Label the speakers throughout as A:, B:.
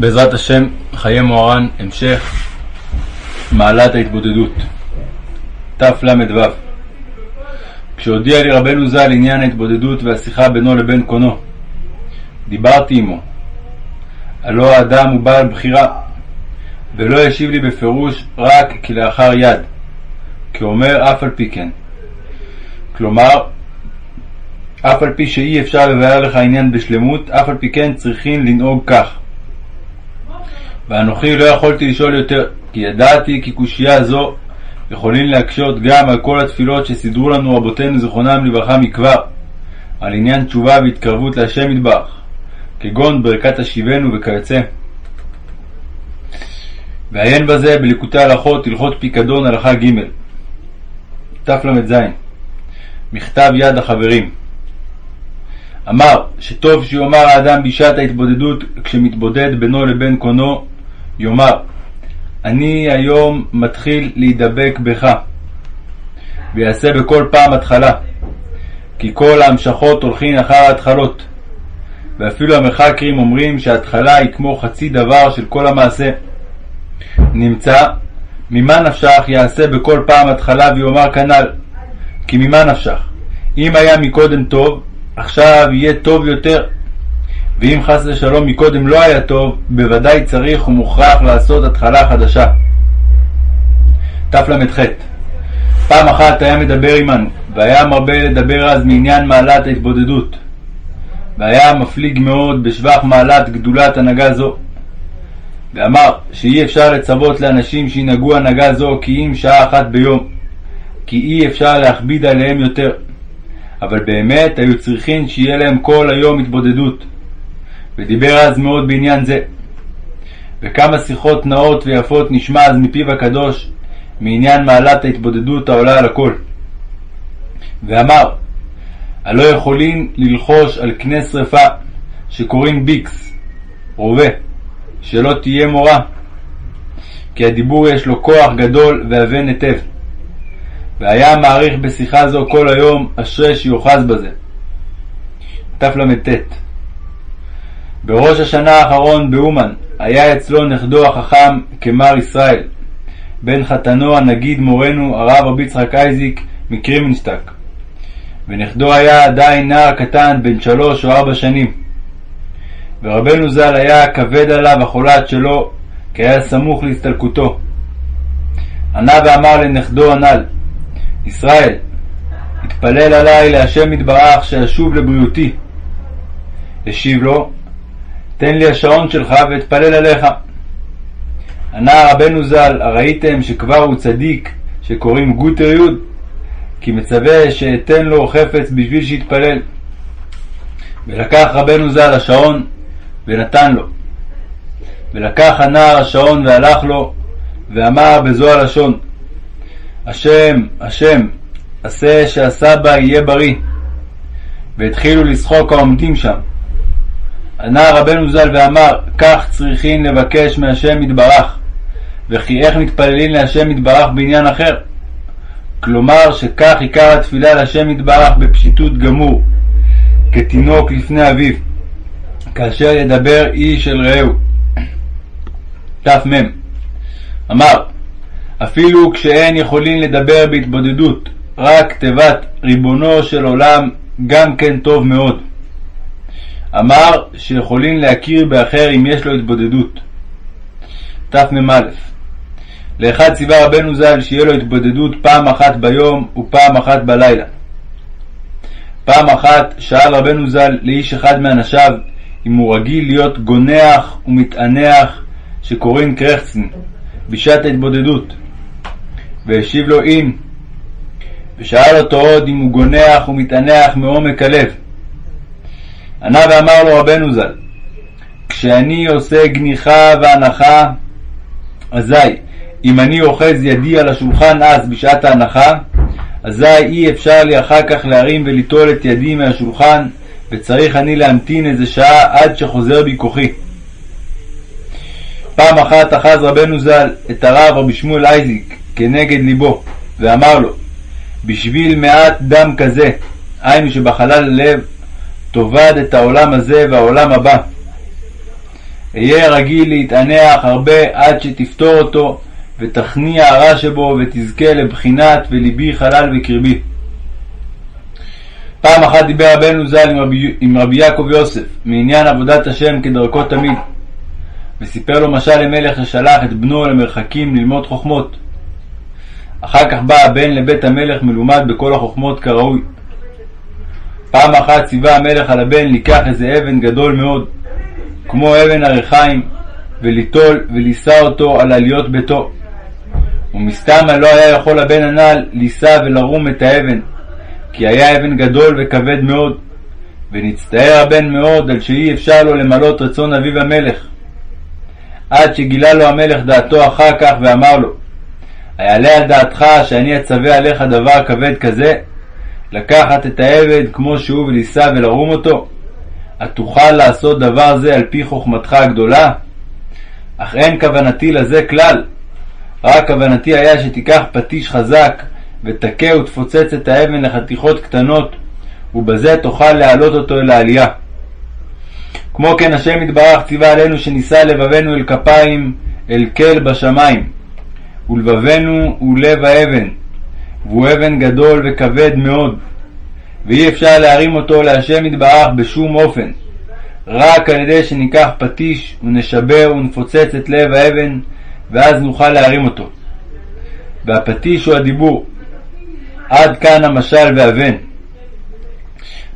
A: בעזרת השם, חיי מוהר"ן, המשך מעלת ההתבודדות. תל"ו כשהודיע לי רבנו ז"ל עניין ההתבודדות והשיחה בינו לבין קונו, דיברתי עמו. הלא האדם הוא בעל בחירה, ולא ישיב לי בפירוש רק כלאחר יד, כאומר אף על פי כן. כלומר, אף על פי שאי אפשר לבאר לך עניין בשלמות, אף על פי כן צריכים לנהוג כך. ואנוכי לא יכולתי לשאול יותר, כי ידעתי כי קושייה זו יכולים להקשות גם על כל התפילות שסידרו לנו רבותינו זיכרונם לברכה מכבר, על עניין תשובה והתקרבות להשם יתברך, כגון ברכת השיבנו וכיוצא. ועיין בזה בליקוטי הלכות, הלכות פיקדון הלכה ג' תל"ז מכתב יד החברים אמר שטוב שיאמר האדם בשעת ההתבודדות כשמתבודד בינו לבין קונו יאמר אני היום מתחיל להידבק בך ויעשה בכל פעם התחלה כי כל ההמשכות הולכין אחר ההתחלות ואפילו המחקרים אומרים שההתחלה היא כמו חצי דבר של כל המעשה. נמצא ממה נפשך יעשה בכל פעם התחלה ויאמר כנ"ל כי ממה נפשך? אם היה מקודם טוב עכשיו יהיה טוב יותר ואם חס ושלום מקודם לא היה טוב, בוודאי צריך ומוכרח לעשות התחלה חדשה. תל"ח פעם אחת היה מדבר עמנו, והיה מרבה לדבר אז מעניין מעלת ההתבודדות, והיה מפליג מאוד בשבח מעלת גדולת הנהגה זו, ואמר שאי אפשר לצוות לאנשים שינהגו הנהגה זו כי אם שעה אחת ביום, כי אי אפשר להכביד עליהם יותר, אבל באמת היו צריכים שיהיה להם כל היום התבודדות. ודיבר אז מאוד בעניין זה. וכמה שיחות נאות ויפות נשמע אז מפיו הקדוש מעניין מעלת ההתבודדות העולה על הכל. ואמר, הלא יכולים ללחוש על קנה שרפה שקוראים ביקס, רובה, שלא תהיה מורה, כי הדיבור יש לו כוח גדול והבן היטב. והיה מעריך בשיחה זו כל היום, אשרי שיוחז בזה. תל"ט בראש השנה האחרון באומן היה אצלו נכדו החכם כמר ישראל, בן חתנו הנגיד מורנו הרב רבי יצחק אייזיק מקרימנסטק, ונכדו היה עדיין נער קטן בן שלוש או ארבע שנים. ורבנו ז"ל היה כבד עליו החולת שלו, כי היה סמוך להסתלקותו. ענה ואמר לנכדו הנ"ל, ישראל, התפלל עלי להשם יתברך שאשוב לבריאותי. השיב לו, תן לי השעון שלך ואתפלל עליך. ענה רבנו ז"ל, הראיתם שכבר הוא צדיק שקוראים גוטר יוד? כי מצווה שאתן לו חפץ בשביל שיתפלל. ולקח רבנו ז"ל השעון ונתן לו. ולקח הנער השעון והלך לו, ואמר בזו הלשון, השם, השם, עשה שהסבא יהיה בריא. והתחילו לשחוק העומדים שם. ענה רבנו ז"ל ואמר, כך צריכים לבקש מהשם יתברך, וכי איך מתפללים להשם יתברך בעניין אחר? כלומר שכך עיקר התפילה להשם יתברך בפשיטות גמור, כתינוק לפני אביו, כאשר ידבר איש אל רעהו. תמ אמר, אפילו כשאין יכולים לדבר בהתבודדות, רק תיבת ריבונו של עולם גם כן טוב מאוד. אמר שיכולים להכיר באחר אם יש לו התבודדות. תמ"א לאחד ציווה רבנו ז"ל שיהיה לו התבודדות פעם אחת ביום ופעם אחת בלילה. פעם אחת שאל רבנו ז"ל לאיש אחד מאנשיו אם הוא רגיל להיות גונח ומתענח שקוראים קרחצן בשעת ההתבודדות. והשיב לו אם. ושאל אותו עוד אם הוא גונח ומתענח מעומק הלב. ענה ואמר לו רבנו ז"ל, כשאני עושה גניחה והנחה, אזי אם אני אוחז ידי על השולחן אז בשעת ההנחה, אזי אי אפשר לי אחר כך להרים וליטול את ידי מהשולחן, וצריך אני להמתין איזה שעה עד שחוזר בי כוחי. פעם אחת אחז רבנו ז"ל את הרב רבי שמואל אייזיק כנגד ליבו, ואמר לו, בשביל מעט דם כזה, היינו שבחלל הלב, תאבד את העולם הזה והעולם הבא. אהיה רגיל להתענח הרבה עד שתפתור אותו, ותכניע הרע שבו, ותזכה לבחינת ולבי חלל בקרבי. פעם אחת דיבר רבנו ז"ל עם רבי, עם רבי יעקב יוסף מעניין עבודת השם כדרכו תמיד, וסיפר לו משל למלך ששלח את בנו למרחקים ללמוד חוכמות. אחר כך בא הבן לבית המלך מלומד בכל החוכמות כראוי. פעם אחת ציווה המלך על הבן לקח איזה אבן גדול מאוד, כמו אבן הריחיים, וליטול ולישא אותו על עליות ביתו. ומסתמה לא היה יכול הבן הנ"ל לישא ולרום את האבן, כי היה אבן גדול וכבד מאוד, ונצטער הבן מאוד על שאי אפשר לו למלות רצון אביו המלך. עד שגילה לו המלך דעתו אחר כך ואמר לו, היעלה על דעתך שאני אצווה עליך דבר כבד כזה, לקחת את העבד כמו שהוא ולישא ולרום אותו? התוכל לעשות דבר זה על פי חוכמתך הגדולה? אך אין כוונתי לזה כלל. רק כוונתי היה שתיקח פטיש חזק, ותכה ותפוצץ את האבן לחתיכות קטנות, ובזה תוכל להעלות אותו אל העלייה. כמו כן השם יתברך ציווה עלינו שנישא לבבנו אל כפיים, אל כל בשמיים. ולבבנו הוא לב האבן, והוא אבן גדול וכבד מאוד, ואי אפשר להרים אותו להשם יתברך בשום אופן, רק על ידי שניקח פטיש ונשבר ונפוצץ את לב האבן, ואז נוכל להרים אותו. והפטיש הוא הדיבור. עד כאן המשל והבן.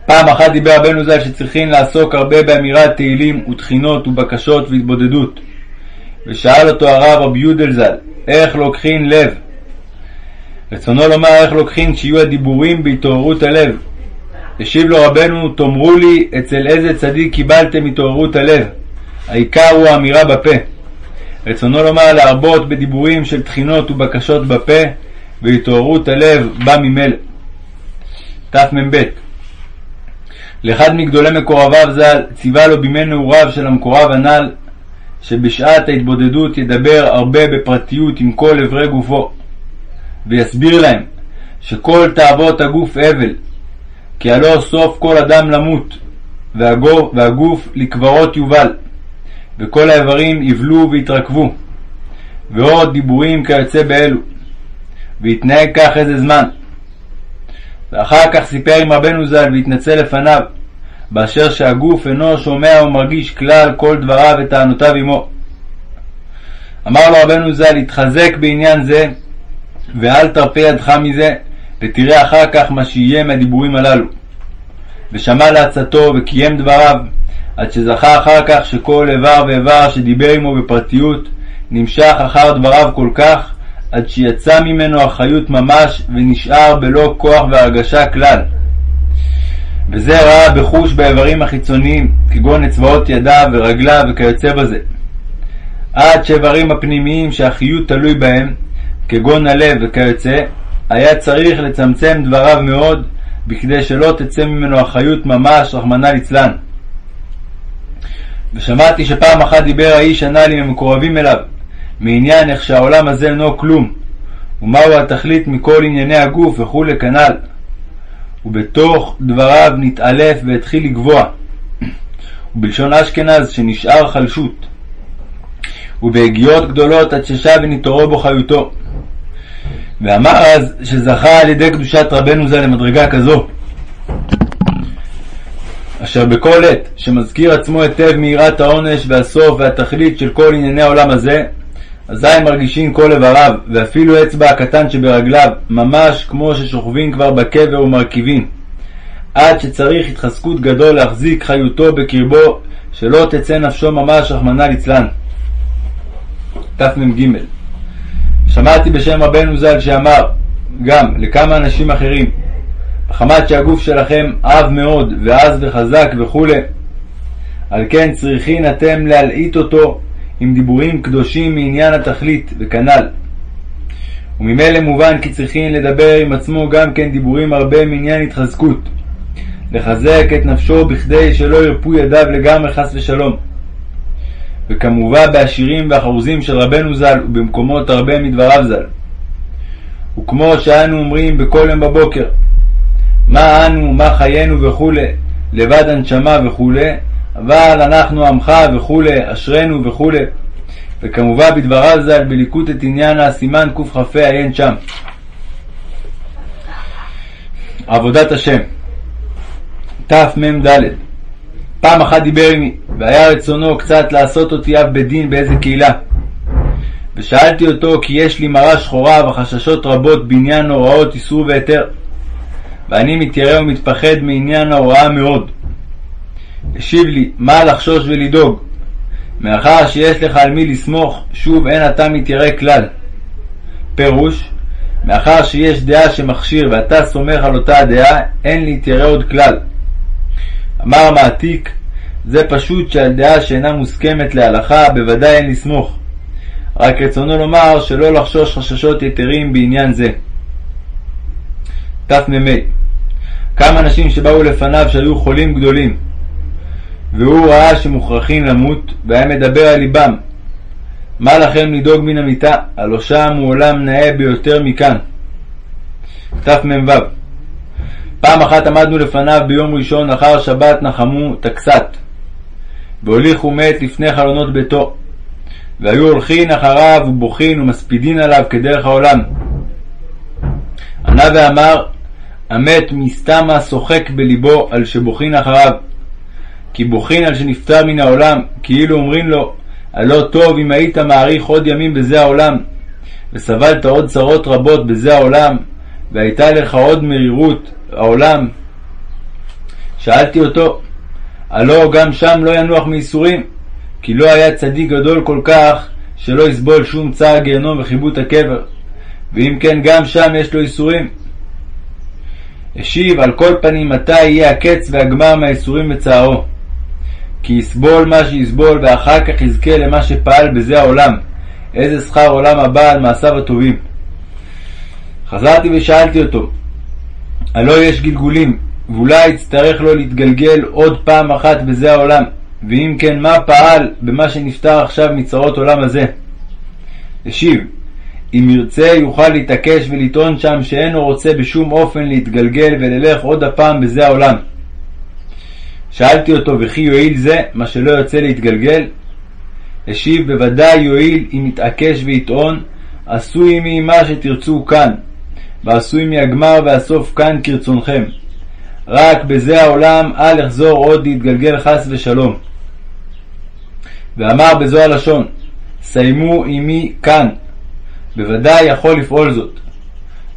A: פעם אחת דיבר רבנו ז"ל שצריכים לעסוק הרבה באמירת תהילים ותחינות ובקשות והתבודדות. ושאל אותו הרב רבי יודל ז"ל, איך לוקחין לב? רצונו לומר איך לוקחין שיהיו הדיבורים בהתעוררות הלב. השיב לו רבנו, תאמרו לי אצל איזה צדיק קיבלתם התעוררות הלב. העיקר הוא האמירה בפה. רצונו לומר להרבות בדיבורים של תחינות ובקשות בפה, והתעוררות הלב בא ממילא. תמ"ב לאחד מגדולי מקורביו ז"ל ציווה לו בימי נעוריו של המקורב הנ"ל שבשעת ההתבודדות ידבר הרבה בפרטיות עם כל אברי גופו ויסביר להם שכל תאוות הגוף אבל כי הלא סוף כל אדם למות והגוף, והגוף לקברות יובל וכל האיברים יבלו ויתרכבו ועוד דיבורים כיוצא באלו והתנהג כך איזה זמן ואחר כך סיפר עם רבנו ז"ל והתנצל לפניו, באשר שהגוף אינו שומע ומרגיש כלל כל דבריו וטענותיו עמו. אמר לו רבנו ז"ל, התחזק בעניין זה, ואל תרפה ידך מזה, ותראה אחר כך מה שיהיה מהדיבורים הללו. ושמע לעצתו וקיים דבריו, עד שזכה אחר כך שכל איבר ואיבר שדיבר עמו בפרטיות, נמשך אחר דבריו כל כך, עד שיצא ממנו החיות ממש ונשאר בלא כוח והרגשה כלל. וזה ראה בחוש באיברים החיצוניים, כגון אצבעות ידיו ורגליו וכיוצא בזה. עד שאיברים הפנימיים שהחיות תלוי בהם, כגון הלב וכיוצא, היה צריך לצמצם דבריו מאוד, בכדי שלא תצא ממנו החיות ממש, רחמנא ליצלן. ושמעתי שפעם אחת דיבר האיש הנ"ל עם המקורבים אליו, מעניין איך שהעולם הזה אינו כלום, ומהו התכלית מכל ענייני הגוף וכולי כנ"ל. ובתוך דבריו נתעלף והתחיל לגבוה, ובלשון אשכנז שנשאר חלשות, ובהגיעות גדולות עד ששב ונתעורר בו חיותו. ואמר אז שזכה על ידי קדושת רבנו זה למדרגה כזו, אשר בכל עת שמזכיר עצמו היטב מיראת העונש והסוף והתכלית של כל ענייני העולם הזה, אזי מרגישים כל איבריו, ואפילו אצבע הקטן שברגליו, ממש כמו ששוכבים כבר בקבר ומרכיבים, עד שצריך התחזקות גדול להחזיק חיותו בקרבו, שלא תצא נפשו ממש, רחמנא ליצלן. תמ"ג שמעתי בשם רבנו ז"ל שאמר, גם לכמה אנשים אחרים, מחמת שהגוף שלכם עב מאוד ועז וחזק וכולי, על כן צריכין אתם להלעיט אותו עם דיבורים קדושים מעניין התכלית, וכנ"ל. וממילא מובן כי צריכים לדבר עם עצמו גם כן דיבורים הרבה מעניין התחזקות, לחזק את נפשו בכדי שלא ירפו ידיו לגמרי חס ושלום. וכמובן בהשירים והחרוזים של רבנו ז"ל ובמקומות הרבה מדבריו ז"ל. וכמו שאנו אומרים בכל יום בבוקר, מה אנו, מה חיינו וכולי, לבד הנשמה וכולי, אבל אנחנו עמך וכולי, אשרנו וכולי. וכמובן בדבריו ז"ל בליקוט את עניין הסימן קכ"ה עיין שם. עבודת השם תמ"ד פעם אחת דיבר עמי, והיה רצונו קצת לעשות אותי אב בית דין באיזה קהילה. ושאלתי אותו כי יש לי מראה שחורה וחששות רבות בעניין הוראות איסור והיתר, ואני מתיירא ומתפחד מעניין ההוראה מאוד. השיב לי, מה לחשוש ולדאוג? מאחר שיש לך על מי לסמוך, שוב אין אתה מתיירא כלל. פירוש, מאחר שיש דעה שמכשיר ואתה סומך על אותה הדעה, אין להתיירא עוד כלל. אמר המעתיק, זה פשוט שעל דעה שאינה מוסכמת להלכה, בוודאי אין לסמוך. רק רצונו לומר שלא לחשוש חששות יתרים בעניין זה. תמ"מ כמה אנשים שבאו לפניו שהיו חולים גדולים, והוא ראה שמוכרחים למות, והיה מדבר על ליבם. מה לכם לדאוג מן המיטה? הלא שם הוא עולם נאה ביותר מכאן. תמ"ו פעם אחת עמדנו לפניו ביום ראשון אחר שבת נחמו תקסת, והוליכו מת לפני חלונות ביתו, והיו הולכין אחריו ובוכין ומספידין עליו כדרך העולם. ענה ואמר, המת מסתמה שוחק בלבו על שבוכין אחריו, כי בוכין על שנפטר מן העולם, כאילו אומרים לו, הלא טוב אם היית מאריך עוד ימים בזה העולם, וסבלת עוד צרות רבות בזה העולם, והייתה לך עוד מרירות העולם. שאלתי אותו, הלא גם שם לא ינוח מייסורים, כי לא היה צדיק גדול כל כך שלא יסבול שום צער גיהנום וחיבוט הקבר, ואם כן גם שם יש לו ייסורים. השיב על כל פנים מתי יהיה הקץ והגמר מהייסורים וצערו. כי יסבול מה שיסבול ואחר כך יזכה למה שפעל בזה העולם, איזה שכר עולם הבא על מעשיו הטובים. חזרתי ושאלתי אותו, הלא יש גלגולים, ואולי יצטרך לו להתגלגל עוד פעם אחת בזה העולם, ואם כן, מה פעל במה שנפטר עכשיו מצרות עולם הזה? השיב, אם ירצה יוכל להתעקש ולטעון שם שאינו רוצה בשום אופן להתגלגל וללך עוד הפעם בזה העולם. שאלתי אותו, וכי יועיל זה, מה שלא יוצא להתגלגל? השיב, בוודאי יועיל אם יתעקש ויטעון, עשוי מה שתרצו כאן, ועשוי עמי הגמר והסוף כאן כרצונכם. רק בזה העולם אל אחזור עוד להתגלגל חס ושלום. ואמר בזו הלשון, סיימו עמי כאן, בוודאי יכול לפעול זאת.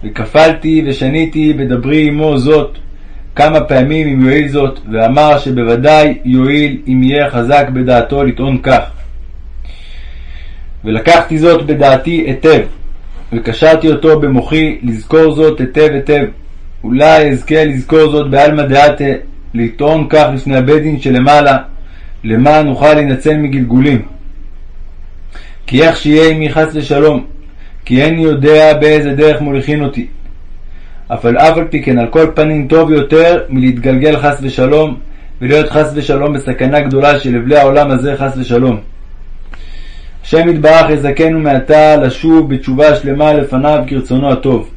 A: וכפלתי ושניתי בדברי עמו זאת כמה פעמים אם יועיל זאת, ואמר שבוודאי יועיל אם יהיה חזק בדעתו לטעון כך. ולקחתי זאת בדעתי היטב, וקשרתי אותו במוחי לזכור זאת היטב היטב. אולי אזכה לזכור זאת בעלמא דעתה, לטעון כך לפני הבית דין שלמעלה, למען נוכל להינצל מגלגולים. כי איך שיהיה עמי חס ושלום, כי איני יודע באיזה דרך מוליכין אותי. אף על אף על פי כן, על כל פנים טוב יותר מלהתגלגל חס ושלום, ולהיות חס ושלום בסכנה גדולה של אבלי העולם הזה חס ושלום. השם יתברך יזכנו מעתה לשוב בתשובה שלמה לפניו כרצונו הטוב.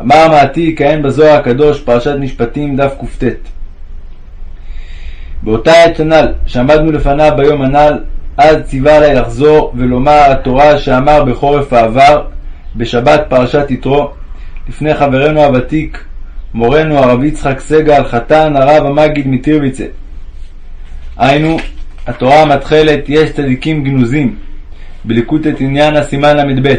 A: אמר המעתיק, כהן בזוהר הקדוש, פרשת משפטים, דף קט. באותה עת הנ"ל, שעמדנו לפניו ביום הנ"ל, אז ציווה עלי לחזור ולומר התורה שאמר בחורף העבר, בשבת פרשת יתרו, לפני חברנו הוותיק, מורנו הרב יצחק סגל, חתן הרב המגיד מטירביצה. היינו, התורה המתחלת, יש צדיקים גנוזים, בליקוט את עניין הסימן ל"ב.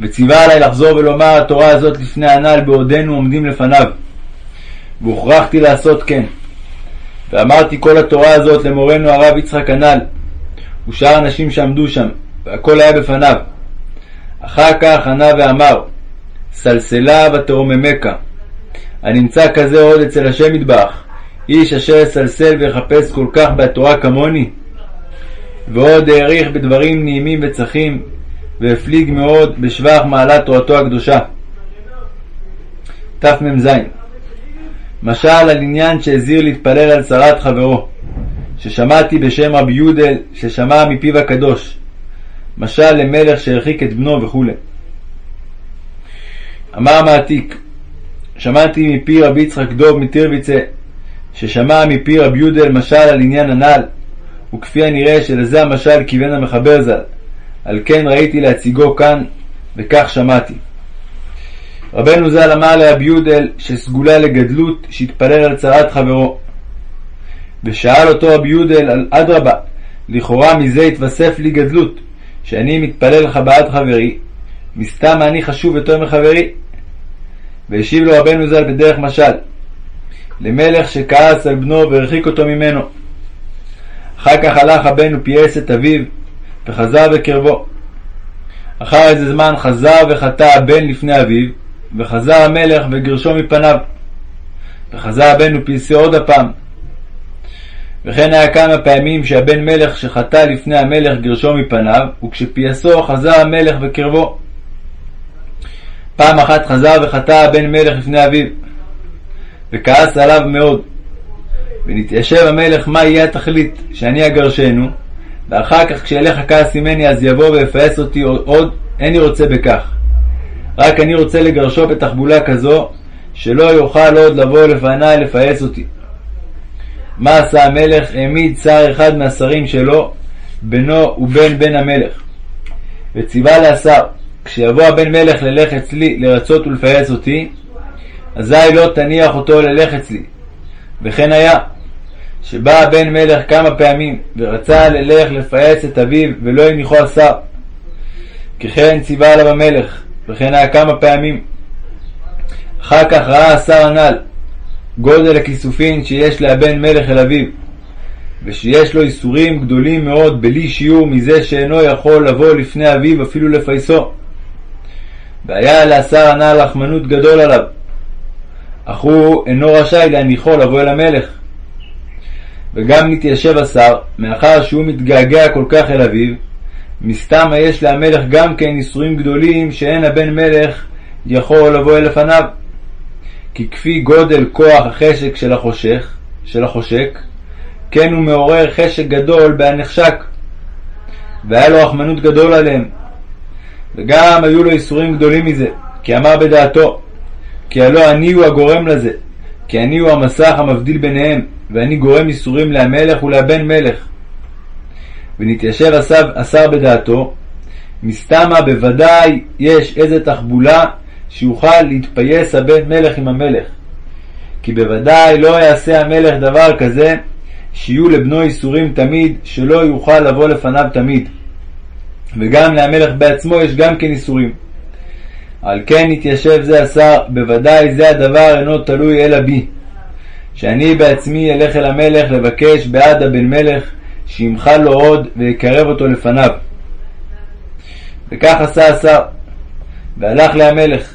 A: וציווה עלי לחזור ולומר התורה הזאת לפני הנ"ל בעודנו עומדים לפניו. והוכרחתי לעשות כן. ואמרתי כל התורה הזאת למורנו הרב יצחק הנ"ל, ושאר הנשים שעמדו שם, והכל היה בפניו. אחר כך ענה ואמר, סלסלה ותרוממך, הנמצא כזה עוד אצל השם ידבח, איש אשר יסלסל ויחפש כל כך בתורה כמוני? ועוד העריך בדברים נעימים וצחים, והפליג מאוד בשבח מעלת תורתו הקדושה. תמ"ז משל על עניין שהזהיר להתפלל על צרת חברו, ששמעתי בשם רבי יודל, ששמע מפיו הקדוש, משל למלך שהרחיק את בנו וכו'. אמר מעתיק, שמעתי מפי רבי יצחק דוב מטירביצה, ששמע מפי רבי יודל משל על עניין הנ"ל, וכפי הנראה שלזה המשל כיוון המחבר ז"ל, על כן ראיתי להציגו כאן, וכך שמעתי. רבנו ז"ל אמר לרבי יודל שסגולה לגדלות שהתפלל על צרת חברו. ושאל אותו רבי יודל על אדרבה, לכאורה מזה התווסף לי גדלות, שאני מתפלל לך בעד חברי, מסתם אני חשוב יותר מחברי. והשיב לו רבנו ז"ל בדרך משל, למלך שכעס על בנו והרחיק אותו ממנו. אחר כך הלך הבן ופייס את אביו, וחזר בקרבו. אחר איזה זמן חזר וחטא הבן לפני אביו, וחזר המלך וגרשו מפניו. וחזר הבן ופייסו עוד הפעם. וכן היה כמה פעמים שהבן מלך שחטא לפני המלך גרשו מפניו, וכשפייסו חזר המלך בקרבו. פעם אחת חזר וחטא הבן מלך לפני אביו, וכעס עליו מאוד. ונתיישב המלך מה יהיה התכלית שאני אגרשנו, ואחר כך כשילך הכעס ממני אז יבוא ויפעס אותי עוד, איני רוצה בכך. רק אני רוצה לגרשו בתחבולה כזו, שלא יוכל עוד לבוא לפניי לפעס אותי. מה עשה המלך? העמיד שר אחד מהשרים שלו, בינו ובין בן המלך. וציווה לשר, כשיבוא הבן מלך ללך אצלי לרצות ולפעס אותי, אזי לא תניח אותו ללך אצלי. וכן היה, שבא הבן מלך כמה פעמים, ורצה ללך לפעס את אביו, ולא הניחו השר. ככן ציווה עליו המלך, וכן היה כמה פעמים. אחר כך ראה השר הנ"ל, גודל הכיסופין שיש להבן מלך אל אביו, ושיש לו איסורים גדולים מאוד בלי שיעור מזה שאינו יכול לבוא לפני אביו אפילו לפייסו. והיה לשר הנ"ל רחמנות גדול עליו, אך הוא אינו רשאי להניחו לבוא אל המלך. וגם נתיישב השר, מאחר שהוא מתגעגע כל כך אל אביו, מסתם יש להמלך גם כן איסורים גדולים שאין הבן מלך יכול לבוא אל לפניו. כי כפי גודל כוח החשק של החושך, של החושק, כן הוא מעורר חשק גדול בהנחשק. והיה לו רחמנות גדול עליהם. וגם היו לו איסורים גדולים מזה, כי אמר בדעתו, כי הלא אני הוא הגורם לזה, כי אני הוא המסך המבדיל ביניהם, ואני גורם איסורים להמלך ולהבן מלך. ונתיישב השר, השר בדעתו, מסתמה בוודאי יש איזה תחבולה שיוכל להתפייס הבן מלך עם המלך. כי בוודאי לא יעשה המלך דבר כזה שיהיו לבנו איסורים תמיד, שלא יוכל לבוא לפניו תמיד. וגם להמלך בעצמו יש גם כן איסורים. על כן התיישב זה השר, בוודאי זה הדבר אינו תלוי אלא בי. שאני בעצמי אלך אל המלך לבקש בעד הבן מלך, שימחל לו עוד ויקרב אותו לפניו. וכך עשה השר, והלך להמלך,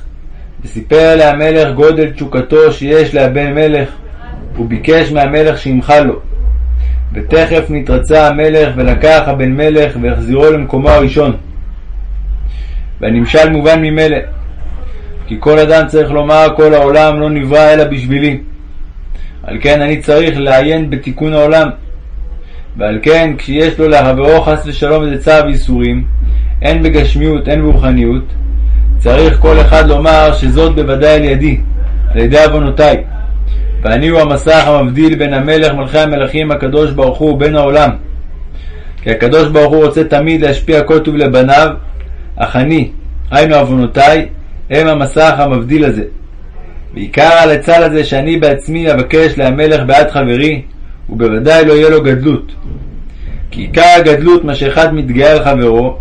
A: וסיפר להמלך גודל תשוקתו שיש להבן מלך, וביקש מהמלך שימחל לו. ותכף נתרצה המלך ולקח הבן מלך והחזירו למקומו הראשון. והנמשל מובן ממילא, כי כל אדם צריך לומר כל העולם לא נברא אלא בשבילי. על כן אני צריך לעיין בתיקון העולם. ועל כן כשיש לו לחברו חס ושלום איזה צו איסורים, הן בגשמיות הן ברוחניות, צריך כל אחד לומר שזאת בוודאי על ידי, על ידי עוונותיי. ואני הוא המסך המבדיל בין המלך מלכי המלכים הקדוש ברוך הוא ובין העולם. כי הקדוש ברוך הוא רוצה תמיד להשפיע כל טוב לבניו, אך אני, היינו עוונותיי, הם המסך המבדיל הזה. ועיקר הלצל הזה שאני בעצמי אבקש להמלך בעד חברי, ובוודאי לא יהיה לו גדלות. כי עיקר הגדלות, מה שאחד מתגאה על חברו,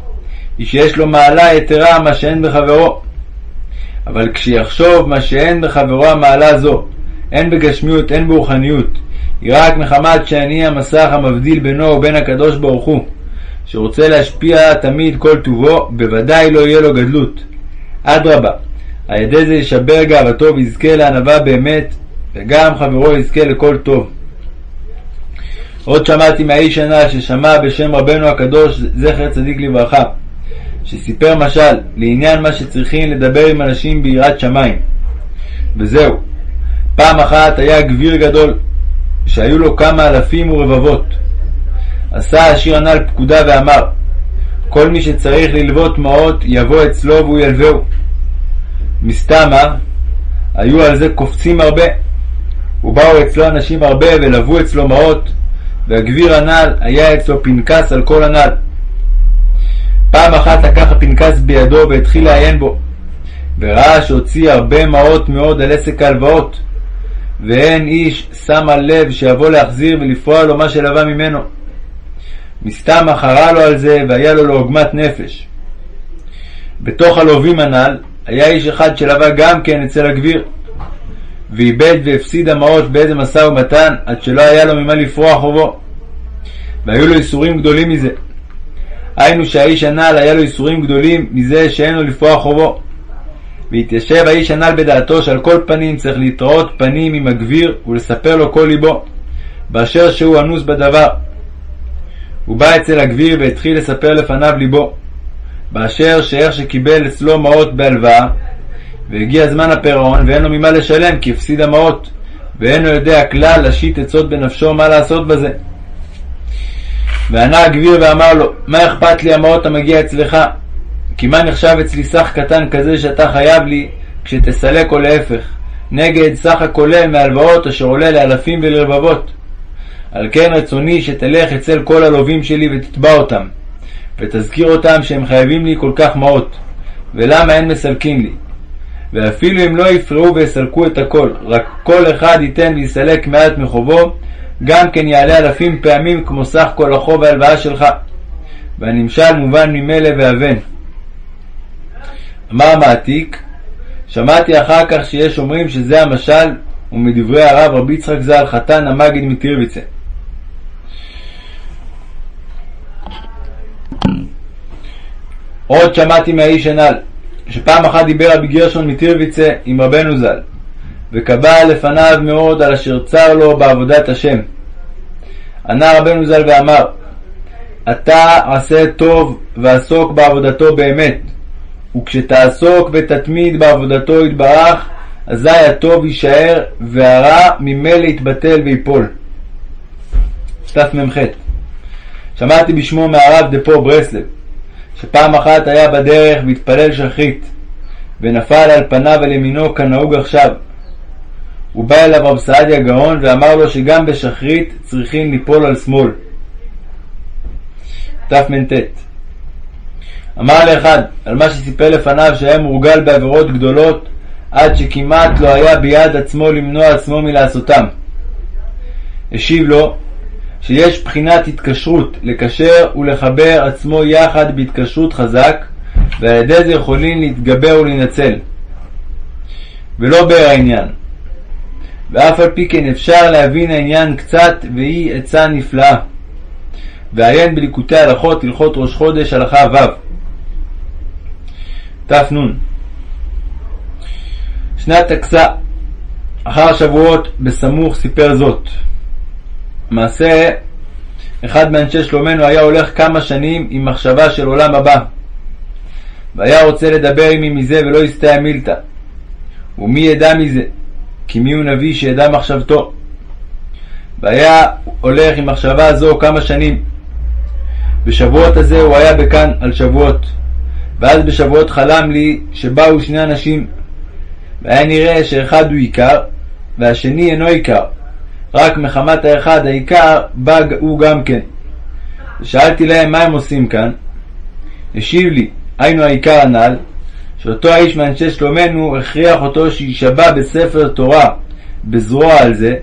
A: היא שיש לו מעלה יתרה מה שאין בחברו. אבל כשיחשוב מה שאין בחברו המעלה זו, הן בגשמיות הן ברוחניות, היא רק מחמת שאני המסך המבדיל בינו ובין הקדוש ברוך הוא, שרוצה להשפיע תמיד כל טובו, בוודאי לא יהיה לו גדלות. אדרבה, על ידי זה ישבר גאוותו ויזכה לענווה באמת, וגם חברו יזכה לכל טוב. עוד שמעתי מהאיש הנ"ל ששמע בשם רבנו הקדוש, זכר צדיק לברכה, שסיפר משל לעניין מה שצריכים לדבר עם אנשים ביראת שמיים. וזהו, פעם אחת היה גביר גדול, שהיו לו כמה אלפים ורבבות. עשה השיר הנ"ל פקודה ואמר, כל מי שצריך ללוות מעות יבוא אצלו והוא ילווהו. מסתמה, היו על זה קופצים הרבה, ובאו אצלו אנשים הרבה ולוו אצלו מעות, והגביר הנ"ל היה אצלו פנקס על כל הנ"ל. פעם אחת לקח הפנקס בידו והתחיל לעיין בו, וראה שהוציא הרבה מעות מאוד על עסק ההלוואות, ואין איש שם על לב שיבוא להחזיר ולפרוע לו מה שלווה ממנו. מסתם אחרה לו על זה, והיה לו לעוגמת נפש. בתוך הלווים הנ"ל היה איש אחד שלווה גם כן אצל הגביר, ואיבד והפסיד המעות באיזה משא ומתן, עד שלא היה לו ממה לפרוע חובו. והיו לו ייסורים גדולים מזה. היינו שהאיש הנ"ל היה לו ייסורים גדולים מזה שאין לו לפרוע חובו. והתיישב האיש הנ"ל בדעתו שעל כל פנים צריך להתראות פנים עם הגביר ולספר לו כל ליבו, באשר שהוא אנוס בדבר. הוא בא אצל הגביר והתחיל לספר לפניו ליבו, באשר שאיך שקיבל אצלו מעות בהלוואה, והגיע זמן הפירעון ואין לו ממה לשלם כי הפסיד המעות, ואינו יודע כלל להשית עצות בנפשו מה לעשות בזה. וענה הגביר ואמר לו, מה אכפת לי המעות המגיע אצלך? כי מה נחשב אצלי סך קטן כזה שאתה חייב לי, כשתסלק או להפך, נגד סך הכולל מהלוואות אשר עולה לאלפים ולרבבות. על כן רצוני שתלך אצל כל הלווים שלי ותתבע אותם, ותזכיר אותם שהם חייבים לי כל כך מעות, ולמה אין מסלקים לי. ואפילו אם לא יפרעו ויסלקו את הכל, רק כל אחד ייתן ויסלק מעט מחובו, גם כן יעלה אלפים פעמים כמו סך כל החוב ההלוואה שלך. והנמשל מובן ממילא והבן. אמר מעתיק, שמעתי אחר כך שיש אומרים שזה המשל, ומדברי הרב רבי יצחק ז"ל חתן המגיד מטירביצה. עוד שמעתי מהאיש הנ"ל, שפעם אחת דיבר רבי גרשון מטירביצה עם רבנו ז"ל, וקבע לפניו מאוד על אשר צר לו בעבודת השם. ענה רבנו ז"ל ואמר, אתה עשה טוב ועסוק בעבודתו באמת, וכשתעסוק ותתמיד בעבודתו יתברך, אזי הטוב יישאר, והרע ממילא יתבטל ויפול. תמ"ח שמעתי בשמו מהרב דפו ברסלב, שפעם אחת היה בדרך והתפלל שחרית, ונפל על פניו על ימינו כנהוג עכשיו. הוא בא אליו רב סעדיה גאון ואמר לו שגם בשחרית צריכים ליפול על שמאל. תמ"ט אמר לאחד על מה שסיפר לפניו שהיה מורגל בעבירות גדולות עד שכמעט לא היה ביד עצמו למנוע עצמו מלעשותם. השיב לו שיש בחינת התקשרות לקשר ולחבר עצמו יחד בהתקשרות חזק ועל ידי זה יכולים להתגבר ולהינצל. ולא באר העניין. ואף על פי כן אפשר להבין העניין קצת והיא עצה נפלאה. ועיין בליקוטי הלכות הלכות ראש חודש הלכה ו' ת"נ שנת תקסה אחר שבועות בסמוך סיפר זאת. מעשה אחד מאנשי שלומנו היה הולך כמה שנים עם מחשבה של עולם הבא, והיה רוצה לדבר עמי מזה ולא יסתייע מילתא. ומי ידע מזה? כי מי הוא נביא שידע מחשבתו? והיה הולך עם מחשבה זו כמה שנים. בשבועות הזה הוא היה בכאן על שבועות. ואז בשבועות חלם לי שבאו שני אנשים, והיה נראה שאחד הוא עיקר, והשני אינו עיקר, רק מחמת האחד העיקר בא הוא גם כן. ושאלתי להם מה הם עושים כאן. השיב לי, היינו העיקר הנ"ל, שאותו האיש מאנשי שלומנו הכריח אותו שיישבע בספר תורה בזרוע על זה,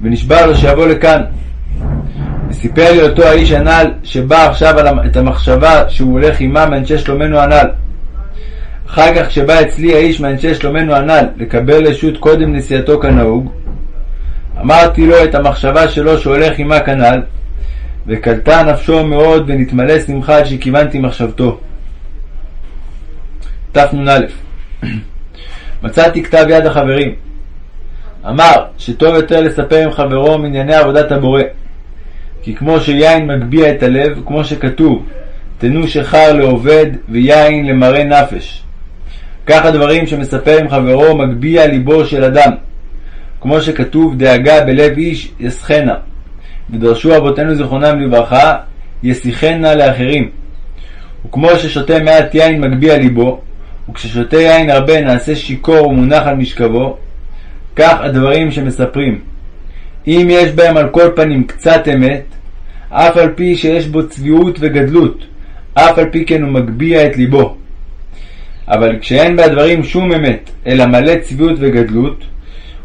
A: ונשבע לו שיבוא לכאן. וסיפר לי אותו האיש הנ"ל שבא עכשיו על את המחשבה שהוא הולך עמם מאנשי שלומנו הנ"ל. אחר כך כשבא אצלי האיש מאנשי שלומנו הנ"ל לקבל רשות קודם נסיעתו כנהוג, אמרתי לו את המחשבה שלו שהולך עמה כנ"ל, וקלטה נפשו מאוד ונתמלא שמחה עד שכיוונתי מחשבתו. תנ"א מצאתי כתב יד החברים. אמר שטוב יותר לספר עם חברו מענייני עבודת הבורא. כי כמו שיין מגביה את הלב, כמו שכתוב, תנו שחר לעובד ויין למראה נפש. כך הדברים שמספר עם חברו מגביה ליבו של אדם. כמו שכתוב, דאגה בלב איש יסחנה. ודרשו אבותינו זיכרונם לברכה, יסיחנה לאחרים. וכמו ששותה מעט יין מגביה ליבו, וכששותה יין הרבה נעשה שיכור ומונח על משכבו, כך הדברים שמספרים. אם יש בהם על כל פנים קצת אמת, אף על פי שיש בו צביעות וגדלות, אף על פי כן הוא מגביה את ליבו. אבל כשאין בהדברים שום אמת, אלא מלא צביעות וגדלות,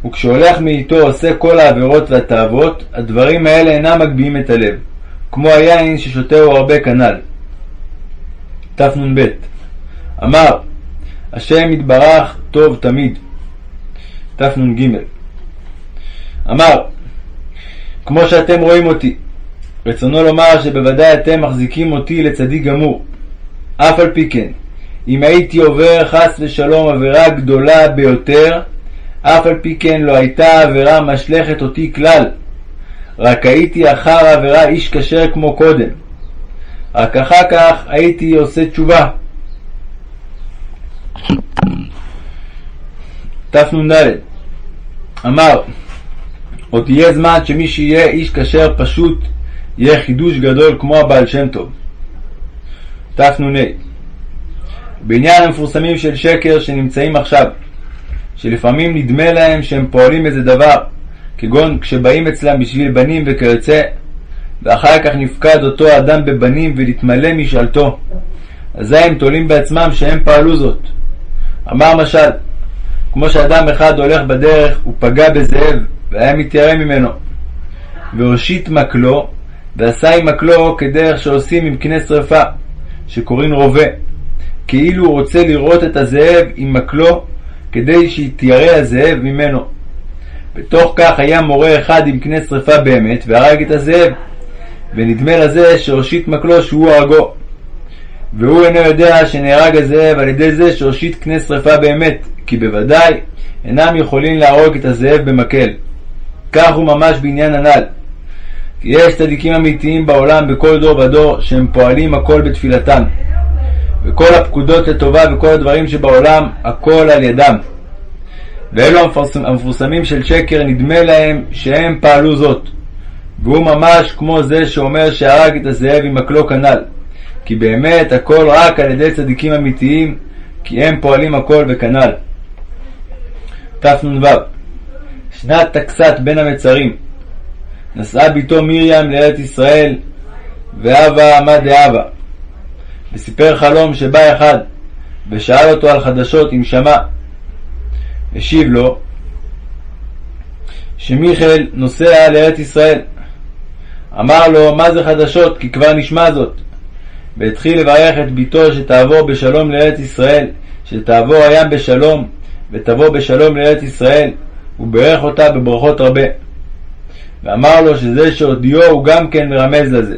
A: וכשהולך מאיתו עושה כל העבירות והתאוות, הדברים האלה אינם מגביהים את הלב, כמו היין ששותהו הרבה כנ"ל. תנ"ב אמר השם יתברך טוב תמיד. תנ"ג אמר כמו שאתם רואים אותי, רצונו לומר שבוודאי אתם מחזיקים אותי לצדיק גמור. אף על פי כן, אם הייתי עובר חס ושלום עבירה גדולה ביותר, אף על פי כן לא הייתה עבירה משלכת אותי כלל. רק הייתי אחר העבירה איש כשר כמו קודם. רק אחר כך הייתי עושה תשובה. תנ"ד אמר עוד יהיה זמן שמי שיהיה איש כשר פשוט יהיה חידוש גדול כמו הבעל שם טוב. תנ"ה בעניין המפורסמים של שקר שנמצאים עכשיו, שלפעמים נדמה להם שהם פועלים איזה דבר, כגון כשבאים אצלם בשביל בנים וכיוצא, ואחר כך נפקד אותו אדם בבנים ונתמלא משאלתו. אזי הם תולים בעצמם שהם פעלו זאת. אמר משל, כמו שאדם אחד הולך בדרך ופגע בזאב והיה מתיירא ממנו, והושיט מקלו, ועשה עם מקלו כדרך שעושים עם קנה שרפה, שקוראים רובה, כאילו הוא רוצה לראות את הזאב עם מקלו, כדי שיתיירא הזאב ממנו. בתוך כך היה מורה אחד עם קנה שרפה באמת, והרג את הזאב, ונדמה לזה שהושיט מקלו שהוא הרגו. והוא אינו יודע שנהרג הזאב על ידי זה שהושיט קנה שרפה באמת, כי בוודאי אינם יכולים להרוג את הזאב במקל. כך הוא ממש בעניין הנ"ל. יש צדיקים אמיתיים בעולם בכל דור ודור שהם פועלים הכל בתפילתם. וכל הפקודות לטובה וכל הדברים שבעולם, הכל על ידם. ואלו המפורסמים, של שקר נדמה להם שהם פעלו זאת. והוא ממש כמו זה שאומר שהרג את הזאב עם מקלו כנ"ל. כי באמת הכל רק על ידי צדיקים אמיתיים, כי הם פועלים הכל וכנ"ל. תנ"ו שנת תקסת בין המצרים נסעה בתו מרים לארץ ישראל, והווה עמד דהבה. וסיפר חלום שבא אחד, ושאל אותו על חדשות אם שמע. השיב לו, שמיכאל נוסע לארץ ישראל. אמר לו, מה זה חדשות? כי כבר נשמע זאת. והתחיל לברך את בתו שתעבור בשלום לארץ ישראל, שתעבור הים בשלום, ותבוא בשלום לארץ ישראל, וברך אותה בברכות הרבה. ואמר לו שזה שהודיעו הוא גם כן מרמז לזה.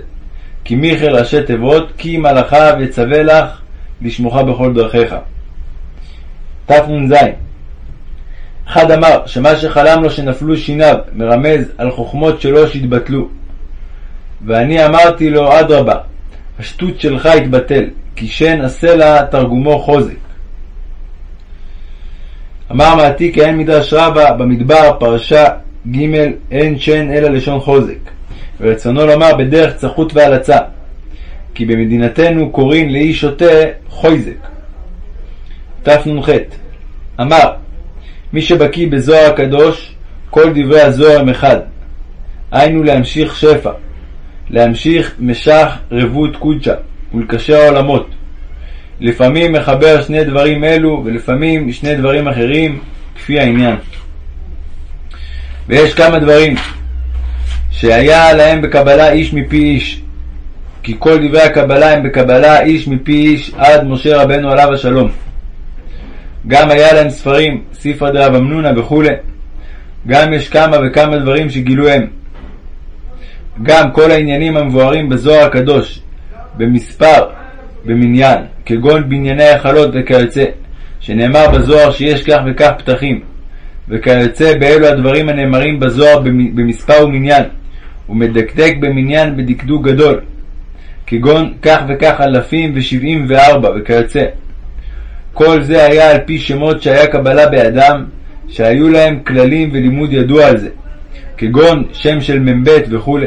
A: כי מיכאל ראשי תיבות, כי מלאכיו יצווה לך לשמוך בכל דרכיך. תנ"ז אחד אמר שמה שחלם לו שנפלו שיניו מרמז על חוכמות שלו שהתבטלו. ואני אמרתי לו, אדרבה, השטות שלך התבטל, כי שן הסלע תרגומו חוזק. אמר מעתיק אין מדרש רבה במדבר פרשה ג' אין שן אלא לשון חוזק, ורצונו לומר בדרך צחות והלצה, כי במדינתנו קוראים לאיש שוטה חויזק. תנ"ח אמר מי שבקיא בזוהר הקדוש כל דברי הזוהר הם אחד, היינו להמשיך שפע, להמשיך משך רבות קודשא ולקשר העולמות. לפעמים מחבר שני דברים אלו ולפעמים שני דברים אחרים, כפי העניין. ויש כמה דברים שהיה להם בקבלה איש מפי איש, כי כל דברי הקבלה הם בקבלה איש מפי איש עד משה רבנו עליו השלום. גם היה להם ספרים, ספרא דרב אמנונה וכו'. גם יש כמה וכמה דברים שגילו הם. גם כל העניינים המבוארים בזוהר הקדוש, במספר, במניין, כגון בענייני החלות וכיוצא, שנאמר בזוהר שיש כך וכך פתחים, וכיוצא באלו הדברים הנאמרים בזוהר במספר ומניין, ומדקדק במניין בדקדוק גדול, כגון כך וכך אלפים ושבעים וארבע וכיוצא. כל זה היה על פי שמות שהיה קבלה בידם, שהיו להם כללים ולימוד ידוע על זה, כגון שם של מ"ב וכו'.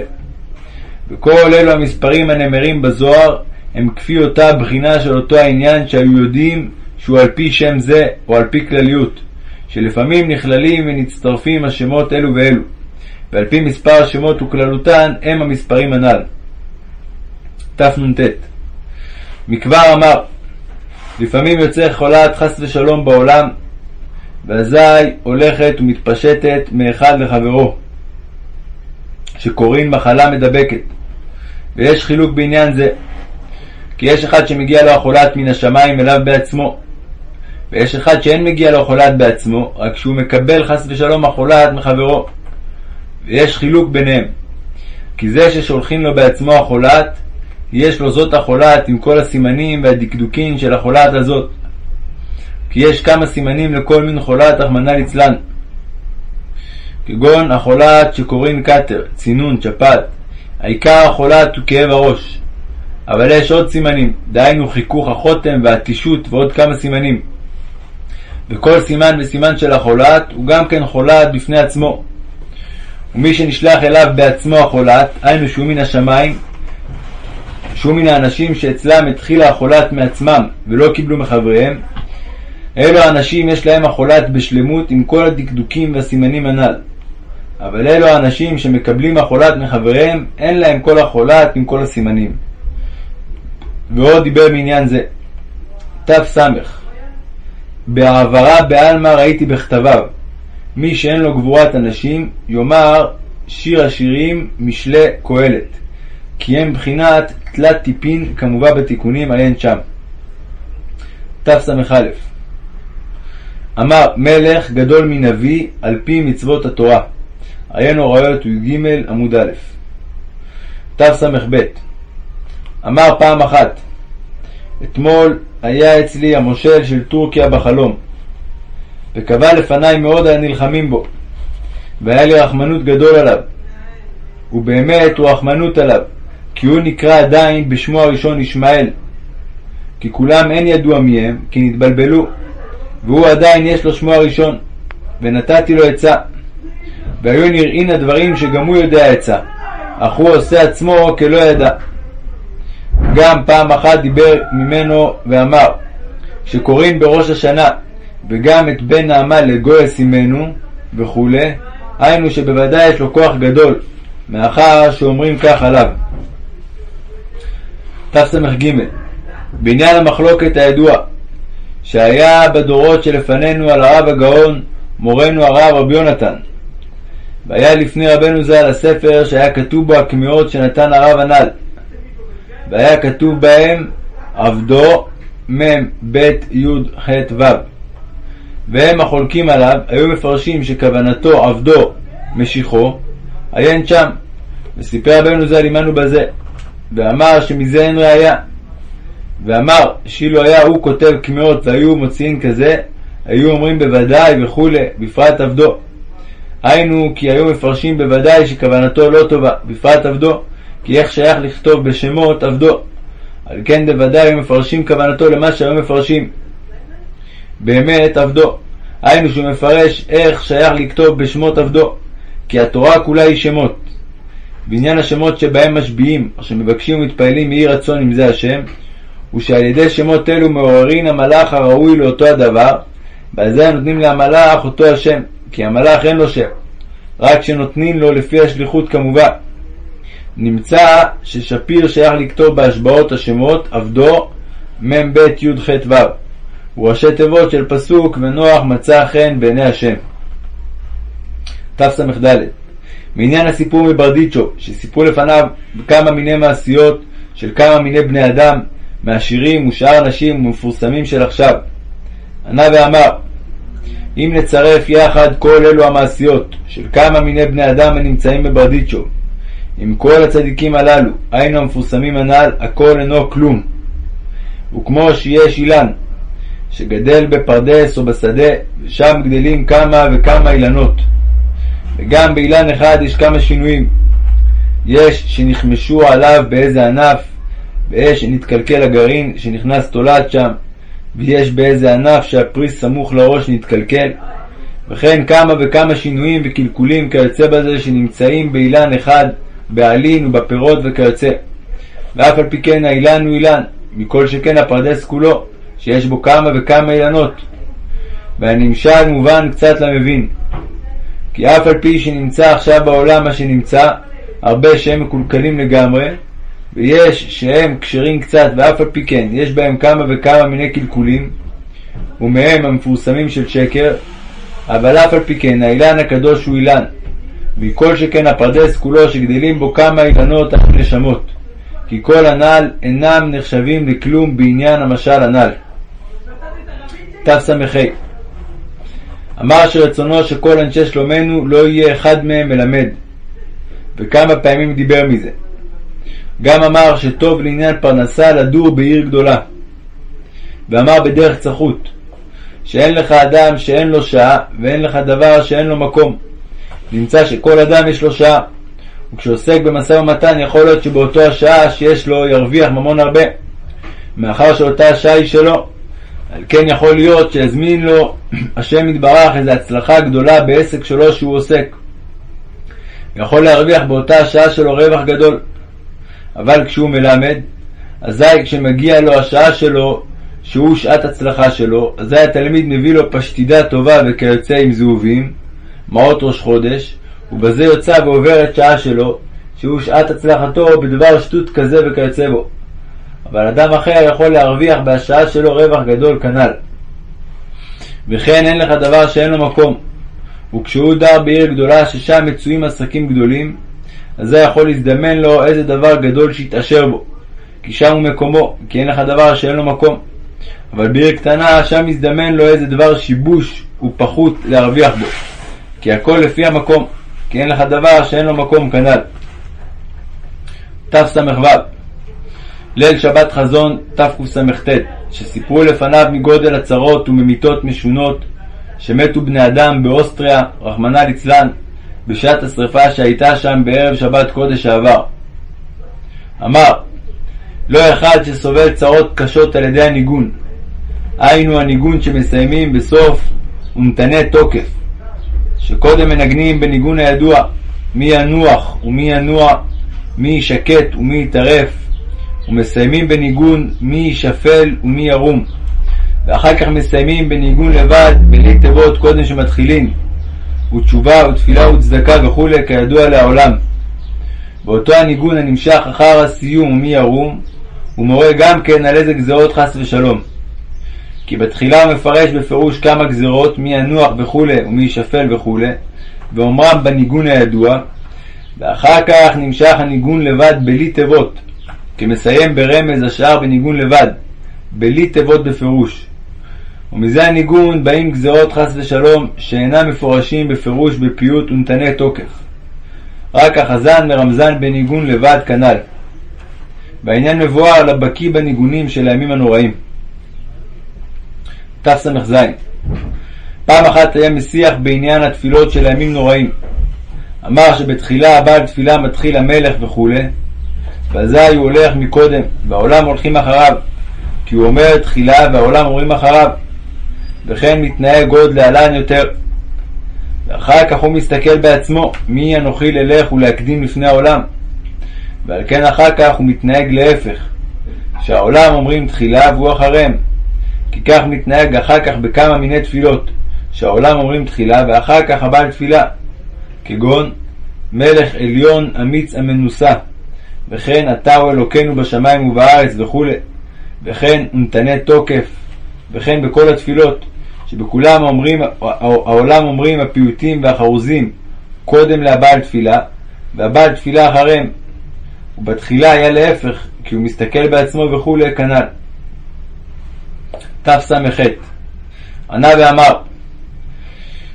A: וכל אלו המספרים הנאמרים בזוהר הם כפי אותה בחינה של אותו העניין שהיו יודעים שהוא על פי שם זה או על פי כלליות, שלפעמים נכללים ונצטרפים השמות אלו ואלו, ועל פי מספר השמות וכללותן הם המספרים הנ"ל. תנ"ט מכבר אמר לפעמים יוצא חולת חס ושלום בעולם, ואזי הולכת ומתפשטת מאחד לחברו, שקוראים מחלה מדבקת, ויש חילוק בעניין זה, כי יש אחד שמגיע לו החולת מן השמיים אליו בעצמו, ויש אחד שאין מגיע לו החולת בעצמו, רק שהוא מקבל חס ושלום החולת מחברו. ויש חילוק ביניהם, כי זה ששולחים לו בעצמו החולת, יש לו זאת החולת עם כל הסימנים והדקדוקים של החולת הזאת. כי יש כמה סימנים לכל מין חולת, רחמנא ליצלן. כגון החולת שקוראים קטר, צינון, שפעת. העיקר החולת הוא כאב הראש. אבל יש עוד סימנים, דהיינו חיכוך החותם והטישות ועוד כמה סימנים. וכל סימן וסימן של החולת הוא גם כן חולת בפני עצמו. ומי שנשלח אליו בעצמו החולת, היינו שהוא מן השמיים, שהוא מן האנשים שאצלם התחילה החולת מעצמם ולא קיבלו מחבריהם, אלו האנשים יש להם החולת בשלמות עם כל הדקדוקים והסימנים הנ"ל. אבל אלו האנשים שמקבלים החולת מחבריהם, אין להם כל החולת עם כל הסימנים. ועוד דיבר מעניין זה. תס בהעברה בעלמא ראיתי בכתביו, מי שאין לו גבורת אנשים, יאמר שיר השירים משלי קהלת, כי הם בחינת תלת טיפין כמובא בתיקונים עיין שם. תס"א אמר מלך גדול מנביא על פי מצוות התורה. עיין הוראיות י"ג עמוד א'. תס"ב אמר פעם אחת אתמול היה אצלי המושל של טורקיה בחלום, וקבע לפניי מאוד הנלחמים בו, והיה לי רחמנות גדול עליו. ובאמת הוא רחמנות עליו, כי הוא נקרא עדיין בשמו הראשון ישמעאל. כי כולם אין ידוע מי הם, כי נתבלבלו, והוא עדיין יש לו שמו הראשון, ונתתי לו עצה. והיו נראין הדברים שגם הוא יודע עצה, אך הוא עושה עצמו כלא ידע. גם פעם אחת דיבר ממנו ואמר שקוראים בראש השנה וגם את בן נעמה לגוי ישימנו וכולי, היינו שבוודאי יש לו כוח גדול, מאחר שאומרים כך עליו. תס"ג בעניין המחלוקת הידוע שהיה בדורות שלפנינו על הרב הגאון מורנו הרב רבי יונתן והיה לפני רבנו ז"ל הספר שהיה כתוב בו הקמיעות שנתן הרב הנ"ל והיה כתוב בהם עבדו מ"ב י"ח ו' והם החולקים עליו היו מפרשים שכוונתו עבדו משיחו עיין שם. וסיפר רבנו ז"ל עמנו בזה. ואמר שמזה אין ראיה ואמר שאילו היה הוא כותב קמיעות והיו מוציאים כזה היו אומרים בוודאי וכולי בפרט עבדו. היינו כי היו מפרשים בוודאי שכוונתו לא טובה בפרט עבדו. כי איך שייך לכתוב בשמות עבדו. על כן בוודאי היו מפרשים כוונתו למה שהיו מפרשים. באמת עבדו. היינו שהוא מפרש איך שייך לכתוב בשמות עבדו. כי התורה כולה היא שמות. בעניין השמות שבהם משביעים, או שמבקשים ומתפעלים מיהי רצון עם זה השם, הוא שעל ידי שמות אלו מעוררין המלאך הראוי לאותו הדבר, ועל זה נותנים למלאך אותו השם, כי המלאך אין לו שם, רק שנותנים לו לפי השליחות כמובן. נמצא ששפיר שייך לכתוב בהשבעות השמות עבדו מ"ב י"ח ו' הוא ראשי תיבות של פסוק ונוח מצא חן בעיני השם. תס"ד מעניין הסיפור מברדיצ'ו שסיפרו לפניו כמה מיני מעשיות של כמה מיני בני אדם מעשירים ושאר אנשים ומפורסמים של עכשיו. ענה ואמר אם נצרף יחד כל אלו המעשיות של כמה מיני בני אדם הנמצאים בברדיצ'ו עם כל הצדיקים הללו, היינו המפורסמים הנ"ל, הכל אינו כלום. וכמו שיש אילן, שגדל בפרדס או בשדה, ושם גדלים כמה וכמה אילנות. וגם באילן אחד יש כמה שינויים. יש שנחמשו עליו באיזה ענף, ויש שנתקלקל הגרעין, שנכנס תולעת שם, ויש באיזה ענף שהפרי סמוך לראש נתקלקל. וכן כמה וכמה שינויים וקלקולים כיוצא בזה שנמצאים באילן אחד, בעלין ובפירות וכיוצא. ואף על פי כן האילן הוא אילן, מכל שכן הפרדס כולו, שיש בו כמה וכמה אילנות. והנמשל מובן קצת למבין. כי אף על פי שנמצא עכשיו בעולם מה שנמצא, הרבה שהם מקולקלים לגמרי, ויש שהם כשרים קצת ואף על פי כן יש בהם כמה וכמה מיני קלקולים, ומהם המפורסמים של שקר, אבל אף על פי כן האילן הקדוש הוא אילן, מכל שכן הפרדס כולו שגדלים בו כמה אילנות על נשמות, כי כל הנ"ל אינם נחשבים לכלום בעניין המשל הנ"ל. תס"ה אמר שרצונו שכל אנשי שלומנו לא יהיה אחד מהם מלמד, וכמה פעמים דיבר מזה. גם אמר שטוב לעניין פרנסה לדור בעיר גדולה. ואמר בדרך צחות, שאין לך אדם שאין לו שעה, ואין לך דבר שאין לו מקום. נמצא שכל אדם יש לו שעה, וכשעוסק במשא ומתן יכול להיות שבאותו השעה שיש לו ירוויח ממון הרבה, מאחר שאותה השעה היא שלו. על כן יכול להיות שיזמין לו השם יתברך איזו הצלחה גדולה בעסק שלו שהוא עוסק. יכול להרוויח באותה השעה שלו רווח גדול. אבל כשהוא מלמד, אזי כשמגיע לו השעה שלו, שהוא שעת הצלחה שלו, אזי התלמיד מביא לו פשטידה טובה וכיוצא עם זהובים, מעות ראש חודש, ובזה יוצא ועובר את שעה שלו, שהוא שעת הצלחתו בדבר שטות כזה וכיוצא בו. אבל אדם אחר יכול להרוויח בהשעה שלו רווח גדול כנ"ל. וכן אין לך דבר שאין לו מקום. וכשהוא דר בעיר גדולה ששם מצויים עסקים גדולים, אז זה יכול להזדמן לו איזה דבר גדול שיתעשר בו, כי שם הוא מקומו, כי אין לך דבר שאין לו מקום. אבל בעיר קטנה, שם יזדמן לו איזה דבר שיבוש ופחות להרוויח בו, כי הכל לפי המקום, כי אין לך דבר שאין לו מקום כנ"ל. תס"ו ליל שבת חזון תקס"ט, שסיפרו לפניו מגודל הצרות וממיתות משונות שמתו בני אדם באוסטריה, רחמנא ליצלן, בשעת השרפה שהייתה שם בערב שבת קודש שעבר. אמר, לא אחד שסובל צרות קשות על ידי הניגון, היינו הניגון שמסיימים בסוף ונתנה תוקף, שקודם מנגנים בניגון הידוע, מי ינוח ומי ינוע, מי ישקט ומי יטרף, ומסיימים בניגון מי יישפל ומי ירום, ואחר כך מסיימים בניגון לבד, בלי תיבות קודם שמתחילים, ותשובה ותפילה וצדקה וכולי, כידוע לעולם. באותו הניגון הנמשך אחר הסיום ומי ירום, הוא מורה גם כן על איזה גזרות חס ושלום. כי בתחילה הוא מפרש בפירוש כמה גזרות, מי ינוח וכולי ומי יישפל וכולי, ואומרם בניגון הידוע, ואחר כך נמשך הניגון לבד בלי תיבות, כמסיים ברמז השאר בניגון לבד, בלי תיבות בפירוש. ומזה הניגון באים גזרות חס ושלום שאינם מפורשים בפירוש בפיוט ונתני תוקף. רק החזן מרמזן בניגון לבד כנ"ל. והעניין מבואר לבקיא בניגונים של הימים הנוראים. תס"ז פעם אחת היה משיח בעניין התפילות של הימים נוראים. אמר שבתחילה הבעל תפילה מתחיל המלך וכו', ואזי הוא הולך מקודם, והעולם הולכים אחריו, כי הוא אומר תחילה והעולם אומרים אחריו. וכן מתנהג עוד להלן יותר. ואחר כך הוא מסתכל בעצמו, מי אנוכי ללך ולהקדים לפני העולם. ועל כן אחר כך הוא מתנהג להפך, שהעולם אומרים תחילה והוא אחריהם. כי כך מתנהג אחר כך בכמה מיני תפילות, שהעולם אומרים תחילה ואחר כך הבעל תפילה, כגון מלך עליון אמיץ המנוסה, וכן אתה הוא אלוקינו בשמיים ובארץ וכו', וכן נתנה תוקף, וכן בכל התפילות, שבכולם אומרים, העולם אומרים הפיוטים והחרוזים קודם להבעל תפילה, והבעל תפילה אחריהם. ובתחילה היה להפך, כי הוא מסתכל בעצמו וכולי כנ"ל. תס"ח ענה ואמר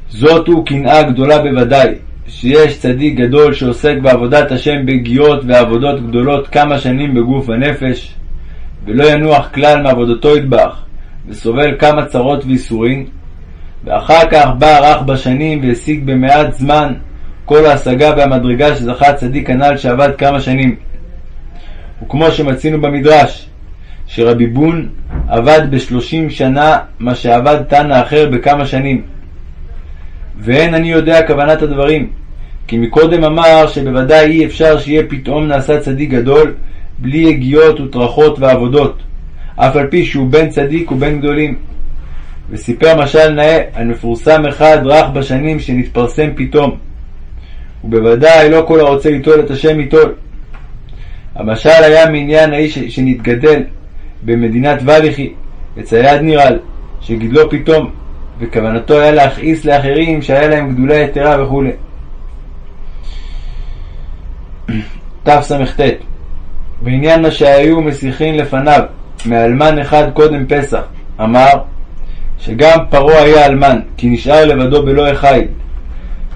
A: זאת הוא קנאה גדולה בוודאי, שיש צדיק גדול שעוסק בעבודת השם בגיאות ועבודות גדולות כמה שנים בגוף הנפש, ולא ינוח כלל מעבודתו ידבח, וסובל כמה צרות וייסורים, ואחר כך בא רך בשנים והשיג במעט זמן כל ההשגה והמדרגה שזכה הצדיק הנ"ל שעבד כמה שנים. וכמו שמצינו במדרש, שרבי בון עבד בשלושים שנה מה שעבד תנא אחר בכמה שנים. ואין אני יודע כוונת הדברים, כי מקודם אמר שבוודאי אי אפשר שיהיה פתאום נעשה צדיק גדול בלי יגיעות וטרחות ועבודות, אף על פי שהוא בן צדיק ובן גדולים. וסיפר משל נאה על מפורסם אחד רך בשנים שנתפרסם פתאום, ובוודאי לא כל הרוצה ליטול את השם ייטול. המשל היה מעניין האיש שנתגדל במדינת ולכי, לצייד נירל, שגידלו פתאום, וכוונתו היה להכעיס לאחרים שהיה להם גדולה יתרה וכו'. תס"ט בעניין מה שהיו משיחים לפניו מאלמן אחד קודם פסח, אמר שגם פרעה היה אלמן, כי נשאר לבדו בלא החיל,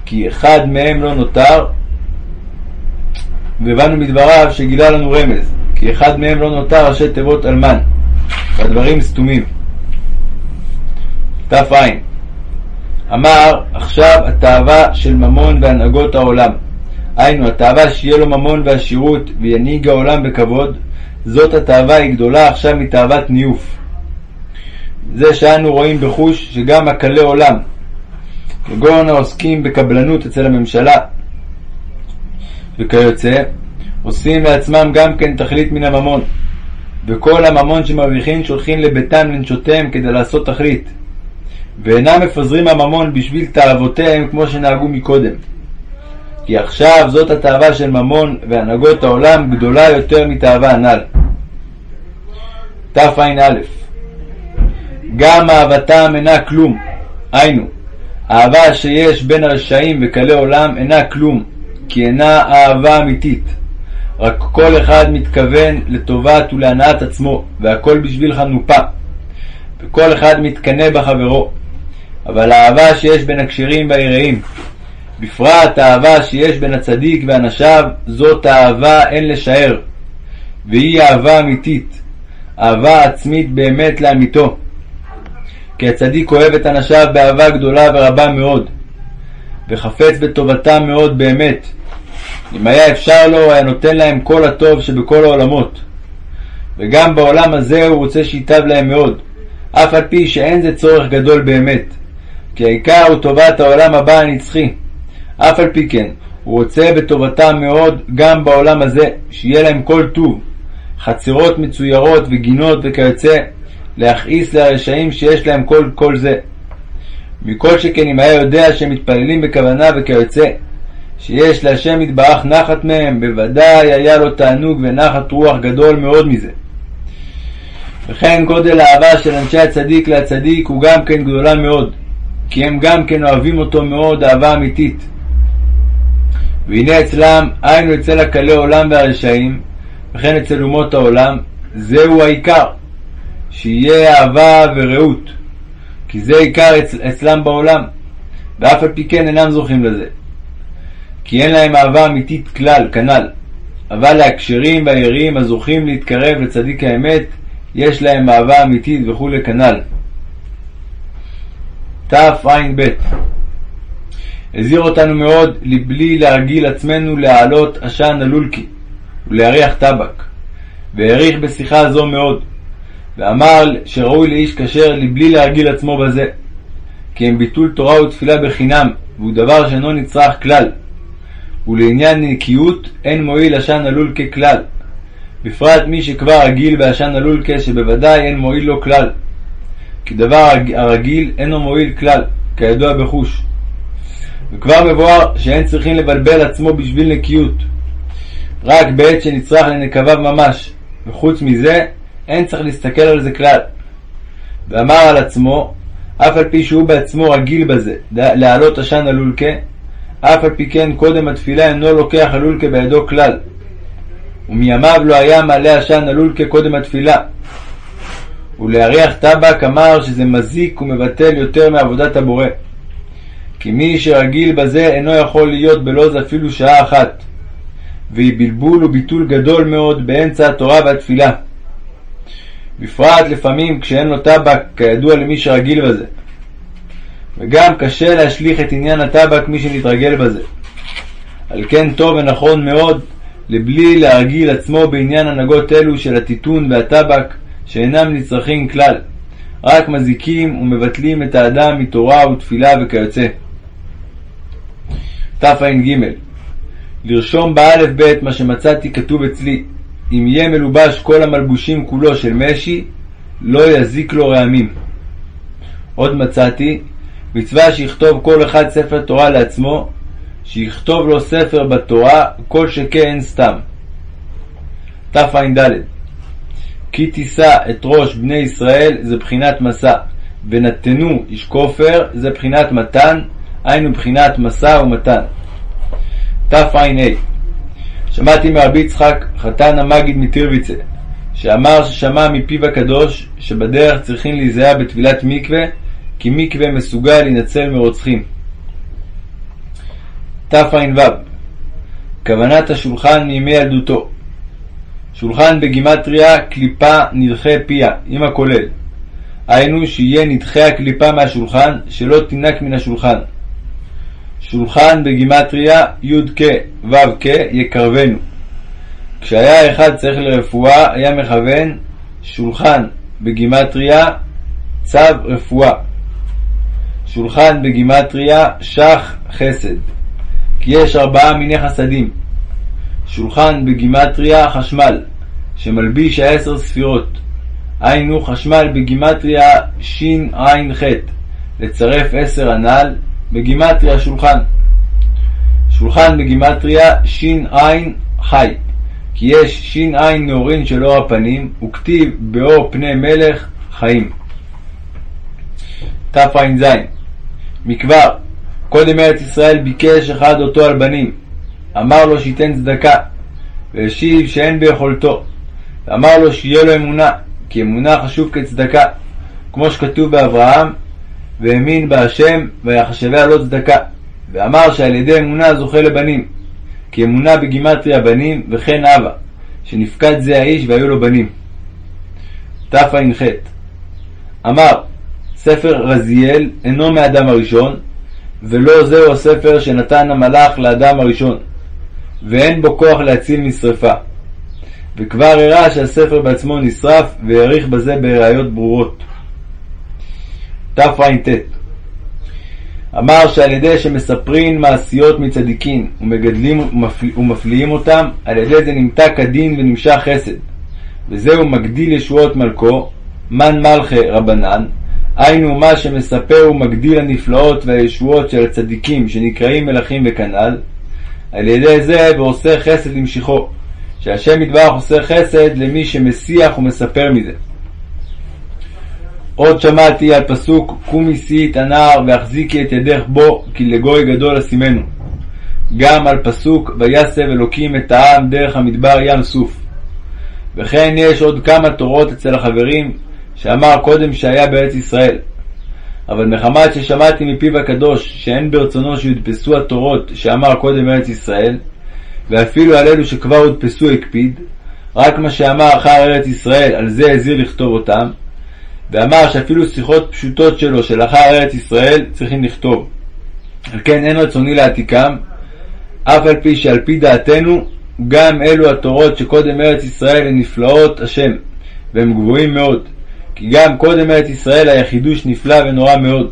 A: כי אחד מהם לא נותר, והבנו מדבריו שגילה לנו רמז, כי אחד מהם לא נותר ראשי תיבות אלמן, והדברים סתומים. תע אמר עכשיו התאווה של ממון והנהגות העולם, היינו התאווה שיהיה לו ממון ועשירות וינהיג העולם בכבוד, זאת התאווה היא גדולה עכשיו מתאוות ניוף. זה שאנו רואים בחוש שגם הקלי עולם, כגון העוסקים בקבלנות אצל הממשלה וכיוצא, עושים לעצמם גם כן תכלית מן הממון, וכל הממון שמרוויחים שולחים לביתם לנשותיהם כדי לעשות תכלית, ואינם מפזרים הממון בשביל תאוותיהם כמו שנהגו מקודם. כי עכשיו זאת התאווה של ממון והנהגות העולם גדולה יותר מתאווה הנ"ל. תע"א גם אהבתם אינה כלום, היינו, אהבה שיש בין הרשעים וקלי עולם אינה כלום, כי אינה אהבה אמיתית. רק כל אחד מתכוון לטובת ולהנאת עצמו, והכל בשביל חנופה, וכל אחד מתקנא בחברו. אבל האהבה שיש בין הכשרים והיראים, בפרט האהבה שיש בין הצדיק ואנשיו, זאת אהבה אין לשער, והיא אהבה אמיתית, אהבה עצמית באמת לאמיתו. כי הצדיק אוהב את אנשיו באהבה גדולה ורבה מאוד, וחפץ בטובתם מאוד באמת. אם היה אפשר לו, היה נותן להם כל הטוב שבכל העולמות. וגם בעולם הזה הוא רוצה שייטב להם מאוד, אף על פי שאין זה צורך גדול באמת, כי העיקר הוא טובת העולם הבא הנצחי. אף על פי כן, הוא רוצה בטובתם מאוד גם בעולם הזה, שיהיה להם כל טוב, חצרות מצוירות וגינות וכיוצא, להכעיס לרשעים שיש להם כל כל זה. מכל שכן אם היה יודע שהם מתפללים בכוונה וכיוצא, שיש להשם יתברך נחת מהם, בוודאי היה לו תענוג ונחת רוח גדול מאוד מזה. וכן גודל האהבה של אנשי הצדיק להצדיק הוא גם כן גדולה מאוד, כי הם גם כן אוהבים אותו מאוד אהבה אמיתית. והנה אצלם, היינו אצל הקלי עולם והרשעים, וכן אצל אומות העולם, זהו העיקר, שיהיה אהבה ורעות, כי זה עיקר אצ... אצלם בעולם, ואף על פי כן אינם זוכים לזה. כי אין להם אהבה אמיתית כלל, כנ"ל. אבל להקשרים והירים הזוכים להתקרב לצדיק האמת, יש להם אהבה אמיתית וכולי כנ"ל. תע"ב הזהיר אותנו מאוד לבלי להרגיל עצמנו להעלות עשן הלולקי ולהריח טבק, והעריך בשיחה זו מאוד, ואמר שראוי לאיש כשר לבלי להרגיל עצמו בזה, כי הם ביטול תורה ותפילה בחינם, והוא דבר שאינו נצרך כלל, ולעניין נקיות אין מועיל עשן הלולקה כלל, בפרט מי שכבר רגיל בעשן הלולקה שבוודאי אין מועיל לו כלל, כי דבר הרגיל אינו מועיל כלל, כידוע בחוש. וכבר מבואר שאין צריכים לבלבל עצמו בשביל נקיות, רק בעת שנצרך לנקביו ממש, וחוץ מזה אין צריך להסתכל על זה כלל. ואמר על עצמו, אף על פי שהוא בעצמו רגיל בזה, להעלות עשן הלולקה, אף על פי כן קודם התפילה אינו לוקח הלולקה בידו כלל. ומימיו לא היה מעלה עשן הלולקה קודם התפילה. ולהריח טבק אמר שזה מזיק ומבטל יותר מעבודת הבורא. כי מי שרגיל בזה אינו יכול להיות בלא זה אפילו שעה אחת, והיא בלבול וביטול גדול מאוד באמצע התורה והתפילה. בפרט לפעמים כשאין לו טבק, כידוע למי שרגיל בזה. וגם קשה להשליך את עניין הטבק מי שנתרגל בזה. על כן טוב ונכון מאוד לבלי להרגיל עצמו בעניין הנהגות אלו של הטיטון והטבק שאינם נצרכים כלל, רק מזיקים ומבטלים את האדם מתורה ותפילה וכיוצא. תע"ג לרשום באלף בית מה שמצאתי כתוב אצלי, אם יהיה מלובש כל המלבושים כולו של משי, לא יזיק לו רעמים. עוד מצאתי מצווה שיכתוב כל אחד ספר תורה לעצמו, שיכתוב לו ספר בתורה, כל שכן סתם. תע"ד כי תישא את ראש בני ישראל זה בחינת מסע, ונתנו איש כופר זה בחינת מתן, היינו בחינת משא ומתן. תע"ה שמעתי מרבי יצחק, חתן המגיד מטירביצה, שאמר ששמע מפיו הקדוש שבדרך צריכים להיזהר בטבילת מקווה, כי מקווה מסוגל להינצל מרוצחים. תע"ו כוונת השולחן מימי ילדותו שולחן בגימטריה קליפה נדחה פיה, עם הכולל. היינו שיהיה נדחה הקליפה מהשולחן, שלא תינק מן השולחן. שולחן בגימטריה י"ק ו"ק יקרבנו. כשהיה אחד צריך לרפואה, היה מכוון שולחן בגימטריה צו רפואה. שולחן בגימטריה שח חסד. כי יש ארבעה מיני חסדים. שולחן בגימטריה חשמל, שמלביש העשר ספירות. היינו חשמל בגימטריה שע"ח, לצרף עשר הנ"ל, בגימטריה שולחן. שולחן בגימטריה שע' חי, כי יש שע' נעורין של אור הפנים, וכתיב באור פני מלך חיים. תע"ז מכבר, קודם ארץ ישראל ביקש אחד אותו על בנים, אמר לו שייתן צדקה, והשיב שאין ביכולתו, ואמר לו שיהיה לו אמונה, כי אמונה חשוב כצדקה, כמו שכתוב באברהם, והאמין בהשם ויחשביה לו צדקה, ואמר שעל ידי אמונה זוכה לבנים, כי אמונה בגימטריה בנים וכן אבא, שנפקד זה האיש והיו לו בנים. תע"ח אמר ספר רזיאל אינו מאדם הראשון, ולא זהו הספר שנתן המלאך לאדם הראשון, ואין בו כוח להציל משרפה. וכבר הראה שהספר בעצמו נשרף, והעריך בזה בראיות ברורות. תר"ט אמר שעל ידי שמספרין מעשיות מצדיקין ומגדלים ומפליאים אותם, על ידי זה נמתק הדין ונמשך חסד. וזהו מגדיל ישועות מלכו, מן מלכי רבנן, היינו מה שמספר ומגדיל הנפלאות והישועות של הצדיקים שנקראים מלכים וכנ"ל, על ידי זה ועושה חסד למשיכו, שהשם יתברך עושה חסד למי שמסיח ומספר מזה. עוד שמעתי על פסוק קומי שאי את הנער והחזיקי את ידך בו כי לגוי גדול אשימנו. גם על פסוק ויסב אלוקים את העם דרך המדבר ים סוף. וכן יש עוד כמה תורות אצל החברים שאמר קודם שהיה בארץ ישראל. אבל מחמת ששמעתי מפיו הקדוש שאין ברצונו שיודפסו התורות שאמר קודם בארץ ישראל, ואפילו על אלו שכבר הודפסו הקפיד, רק מה שאמר אחר ארץ ישראל, על זה הזהיר לכתוב אותם, ואמר שאפילו שיחות פשוטות שלו שלאחר ארץ ישראל צריכים לכתוב. על כן אין רצוני להעתיקם, אף על פי שעל פי דעתנו גם אלו התורות שקודם ארץ ישראל הן נפלאות השם, והם גבוהים מאוד, כי גם קודם ארץ ישראל היה חידוש נפלא ונורא מאוד.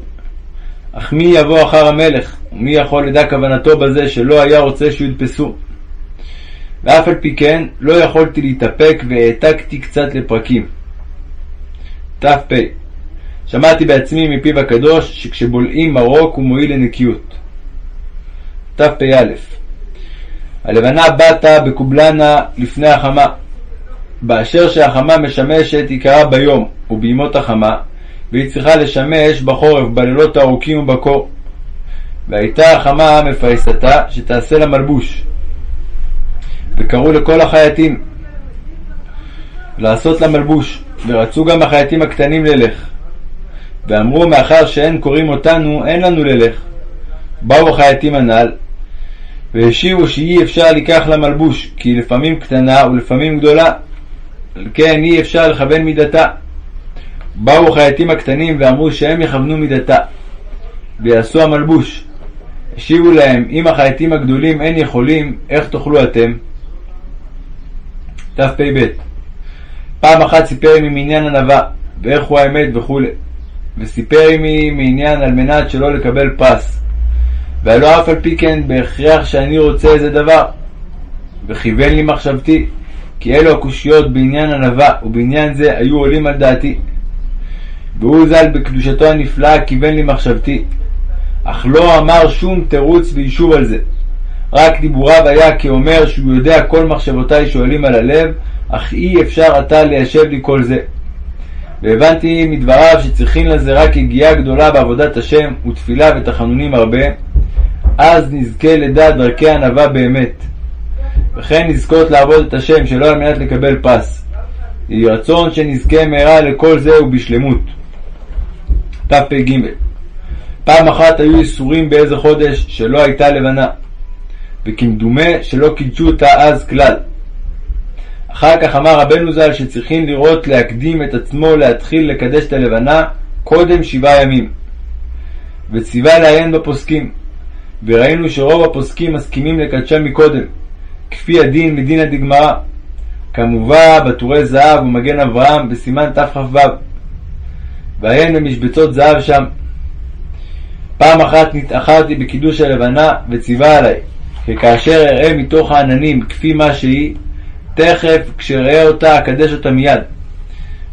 A: אך מי יבוא אחר המלך, ומי יכול לדע כוונתו בזה שלא היה רוצה שיודפסו? ואף על פי כן לא יכולתי להתאפק והעתקתי קצת לפרקים. ת"פ שמעתי בעצמי מפיו הקדוש שכשבולעים מרוק הוא מועיל לנקיות. תפ"א הלבנה בתה בקובלנה לפני החמה, באשר שהחמה משמשת עיקרה ביום ובימות החמה, והיא צריכה לשמש בחורף בלילות הארוכים ובקור. והייתה החמה מפייסתה שתעשה לה מלבוש. וקראו לכל החייטים לעשות לה מלבוש, ורצו גם החייטים הקטנים ללך. ואמרו מאחר שאין קוראים אותנו, אין לנו ללך. באו החייטים הנ"ל, והשיבו שאי אפשר לקח לה מלבוש, כי היא לפעמים קטנה ולפעמים גדולה, כן אי אפשר לכוון מידתה. באו החייטים הקטנים ואמרו שהם יכוונו מידתה, ויעשו המלבוש. השיבו להם, אם החייטים הגדולים אין יכולים, איך תאכלו אתם? תפ"ב פעם אחת סיפר עמי מעניין ענווה, ואיך הוא האמת וכו', וסיפר עמי מעניין על מנת שלא לקבל פרס. והלא אף על פי כן בהכרח שאני רוצה איזה דבר. וכיוון לי מחשבתי, כי אלו הקושיות בעניין ענווה ובעניין זה היו עולים על דעתי. והוא ז"ל בקדושתו הנפלאה כיוון לי מחשבתי, אך לא אמר שום תירוץ ויישוב על זה. רק דיבוריו היה כאומר שהוא יודע כל מחשבותיי שואלים על הלב, אך אי אפשר עתה ליישב לי כל זה. והבנתי מדבריו שצריכים לזה רק יגיעה גדולה בעבודת השם ותפילה ותחנונים הרבה, אז נזכה לדעת דרכי ענווה באמת. וכן נזכות לעבוד את השם שלא על מנת לקבל פרס. יהי רצון שנזכה מהרה לכל זה ובשלמות. תפ"ג פעם אחת היו איסורים באיזה חודש שלא הייתה לבנה, וכמדומה שלא קידשו אותה אז כלל. אחר כך אמר רבנו ז"ל שצריכים לראות להקדים את עצמו להתחיל לקדש את הלבנה קודם שבעה ימים. וציווה לעיין בפוסקים, וראינו שרוב הפוסקים מסכימים לקדשה מקודם, כפי הדין מדינא דגמרא, כמובא בטורי זהב ומגן אברהם בסימן תכ"ו, ועיין במשבצות זהב שם. פעם אחת נתאחרתי בקידוש הלבנה וציווה עלי, כי כאשר אראה מתוך העננים כפי מה שהיא, תכף כשאראה אותה אקדש אותה מיד.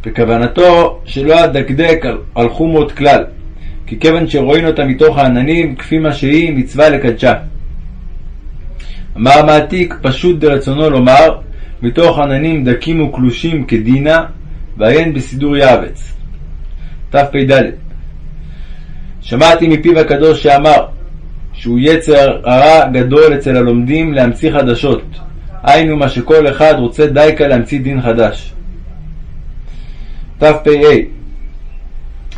A: וכוונתו שלא אדקדק על, על חומות כלל, כי כיוון שרואים אותה מתוך העננים כפי מה שהיא, מצווה לקדשה. אמר מעתיק, פשוט דרצונו לומר, מתוך עננים דקים וקלושים כדינה, ועיין בסידור יעבץ. תפ"ד שמעתי מפיו הקדוש שאמר שהוא יצר הרע גדול אצל הלומדים להמציא חדשות, היינו מה שכל אחד רוצה דייקה להמציא דין חדש. תפ"ה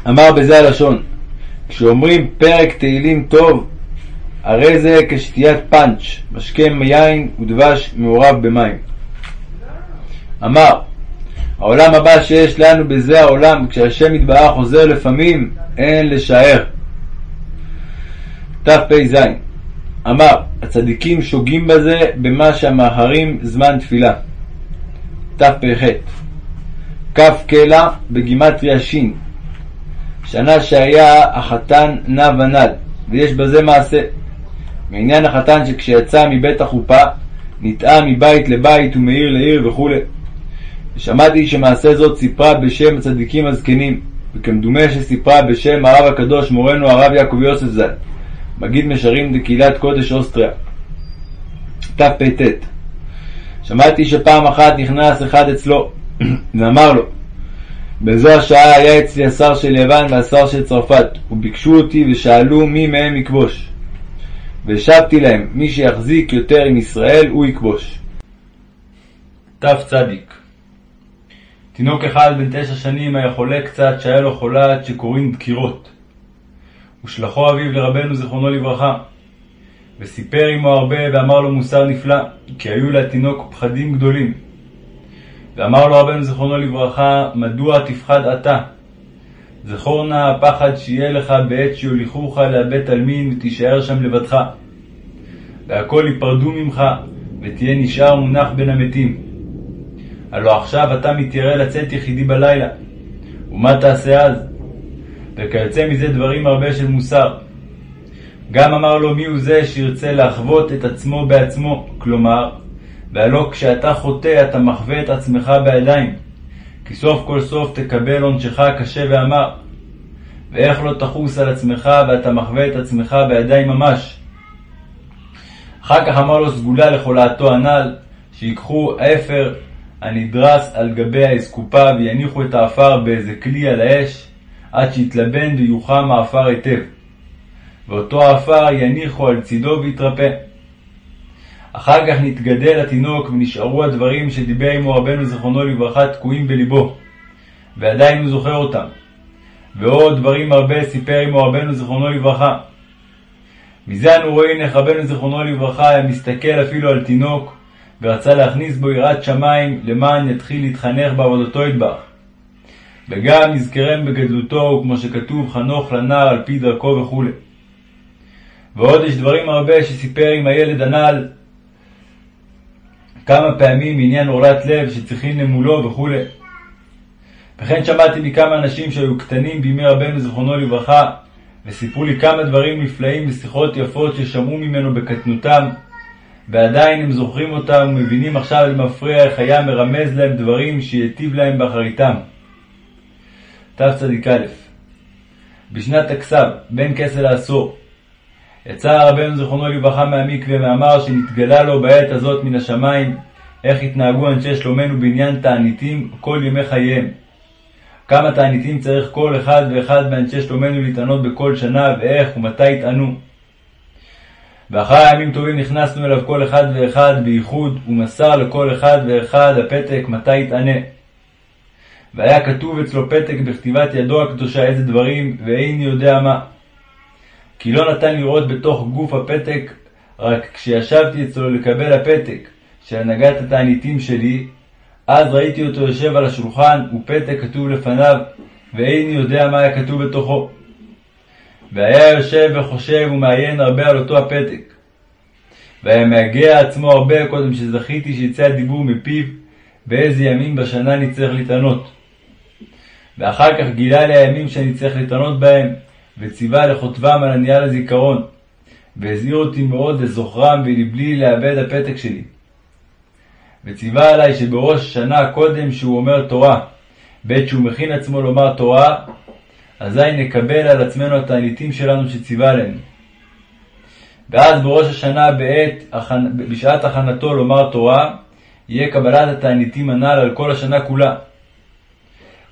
A: אמר בזה הלשון כשאומרים פרק תהילים טוב הרי זה כשתיית פאנץ', משקה מיין ודבש מעורב במים. אמר העולם הבא שיש לנו בזה העולם, כשהשם יתברך חוזר לפעמים, אין לשער. תפ"ז אמר, הצדיקים שוגים בזה במה שהמאחרים זמן תפילה. תפ"ח כף קלע בגימטריה ש' שנה שהיה החתן נע ונד, ויש בזה מעשה. מעניין החתן שכשיצא מבית החופה, נטעה מבית לבית ומעיר לעיר וכו'. ושמעתי שמעשה זאת סיפרה בשם הצדיקים הזקנים, וכמדומה שסיפרה בשם הרב הקדוש מורנו הרב יעקב יוסף ז"ל, מגיד משרים דקהילת קודש אוסטריה. תפ"ט שמעתי שפעם אחת נכנס אחד אצלו, ואמר לו, בזו השעה היה אצלי השר של יוון והשר של צרפת, וביקשו אותי ושאלו מי מהם יכבוש. והשבתי להם, מי שיחזיק יותר עם ישראל הוא יכבוש. תצ תינוק אחד בן תשע שנים היה חולה קצת, שהיה לו חולת שקוראים דקירות. ושלחו אביו לרבנו זיכרונו לברכה, וסיפר עמו הרבה ואמר לו מוסר נפלא, כי היו לתינוק פחדים גדולים. ואמר לו רבנו זיכרונו לברכה, מדוע תפחד אתה? זכור נא הפחד שיהיה לך בעת שיוליכוך לאבית עלמין ותישאר שם לבדך. והכל ייפרדו ממך, ותהיה נשאר מונח בין המתים. הלא עכשיו אתה מתיירא לצאת יחידי בלילה, ומה תעשה אז? וכיוצא מזה דברים הרבה של מוסר. גם אמר לו מי הוא זה שירצה להחוות את עצמו בעצמו, כלומר, והלא כשאתה חוטא אתה מחווה את עצמך בידיים, כי סוף כל סוף תקבל עונשך הקשה ואמר. ואיך לא תחוס על עצמך ואתה מחווה את עצמך בידיים ממש. אחר כך אמר לו סגולה לחולתו הנ"ל, שיקחו אפר הנדרס על גבי האסקופה ויניחו את האפר באיזה כלי על האש עד שיתלבן ויוחם האפר היטב. ואותו האפר יניחו על צידו ויתרפא. אחר כך נתגדל התינוק ונשארו הדברים שדיבר עמו רבנו זיכרונו לברכה תקועים בלבו, ועדיין הוא זוכר אותם. ועוד דברים הרבה סיפר עמו רבנו זיכרונו לברכה. מזה אנו רואים איך רבנו זיכרונו לברכה היה מסתכל אפילו על תינוק ורצה להכניס בו יראת שמיים למען יתחיל להתחנך בעבודתו ידבח. וגם יזכרם בגדלותו, וכמו שכתוב חנוך לנער על פי דרכו וכו'. ועוד יש דברים הרבה שסיפר עם הילד הנ"ל כמה פעמים מעניין עורלת לב שצריכים למולו וכו'. וכן שמעתי מכמה אנשים שהיו קטנים בימי רבנו זיכרונו לברכה, וסיפרו לי כמה דברים נפלאים ושיחות יפות ששמעו ממנו בקטנותם, ועדיין הם זוכרים אותם ומבינים עכשיו למפריע איך היה מרמז להם דברים שיטיב להם באחריתם. תצ"א בשנת הכסב, בין כסה לעשור, יצא רבנו זיכרונו לברכה מהמקווה ואמר שנתגלה לו בעת הזאת מן השמיים איך התנהגו אנשי שלומנו בעניין תעניתים כל ימי חייהם. כמה תעניתים צריך כל אחד ואחד מאנשי שלומנו להתענות בכל שנה ואיך ומתי יטענו. ואחרי ימים טובים נכנסנו אליו כל אחד ואחד בייחוד ומסר לכל אחד ואחד הפתק מתי יטענה. והיה כתוב אצלו פתק בכתיבת ידו הקדושה איזה דברים ואיני יודע מה. כי לא נתן לראות בתוך גוף הפתק, רק כשישבתי אצלו לקבל הפתק של הנהגת התעניתים שלי, אז ראיתי אותו יושב על השולחן ופתק כתוב לפניו, ואיני יודע מה היה כתוב בתוכו. והיה יושב וחושב ומעיין הרבה על אותו הפתק. והיה מהגע עצמו הרבה קודם שזכיתי שיצא הדיבור מפיו, באיזה ימים בשנה נצטרך להתענות. ואחר כך גילה לי הימים שאני צריך להתענות בהם, וציווה לכותבם על הנייר לזיכרון, והזהיר אותי מאוד לזוכרם ולבלי לאבד הפתק שלי. וציווה עלי שבראש השנה קודם שהוא אומר תורה, בעת שהוא מכין עצמו לומר תורה, אזי נקבל על עצמנו התעניתים שלנו שציווה עלינו. ואז בראש השנה בעת, בשעת הכנתו לומר תורה, יהיה קבלת התעניתים הנ"ל על כל השנה כולה.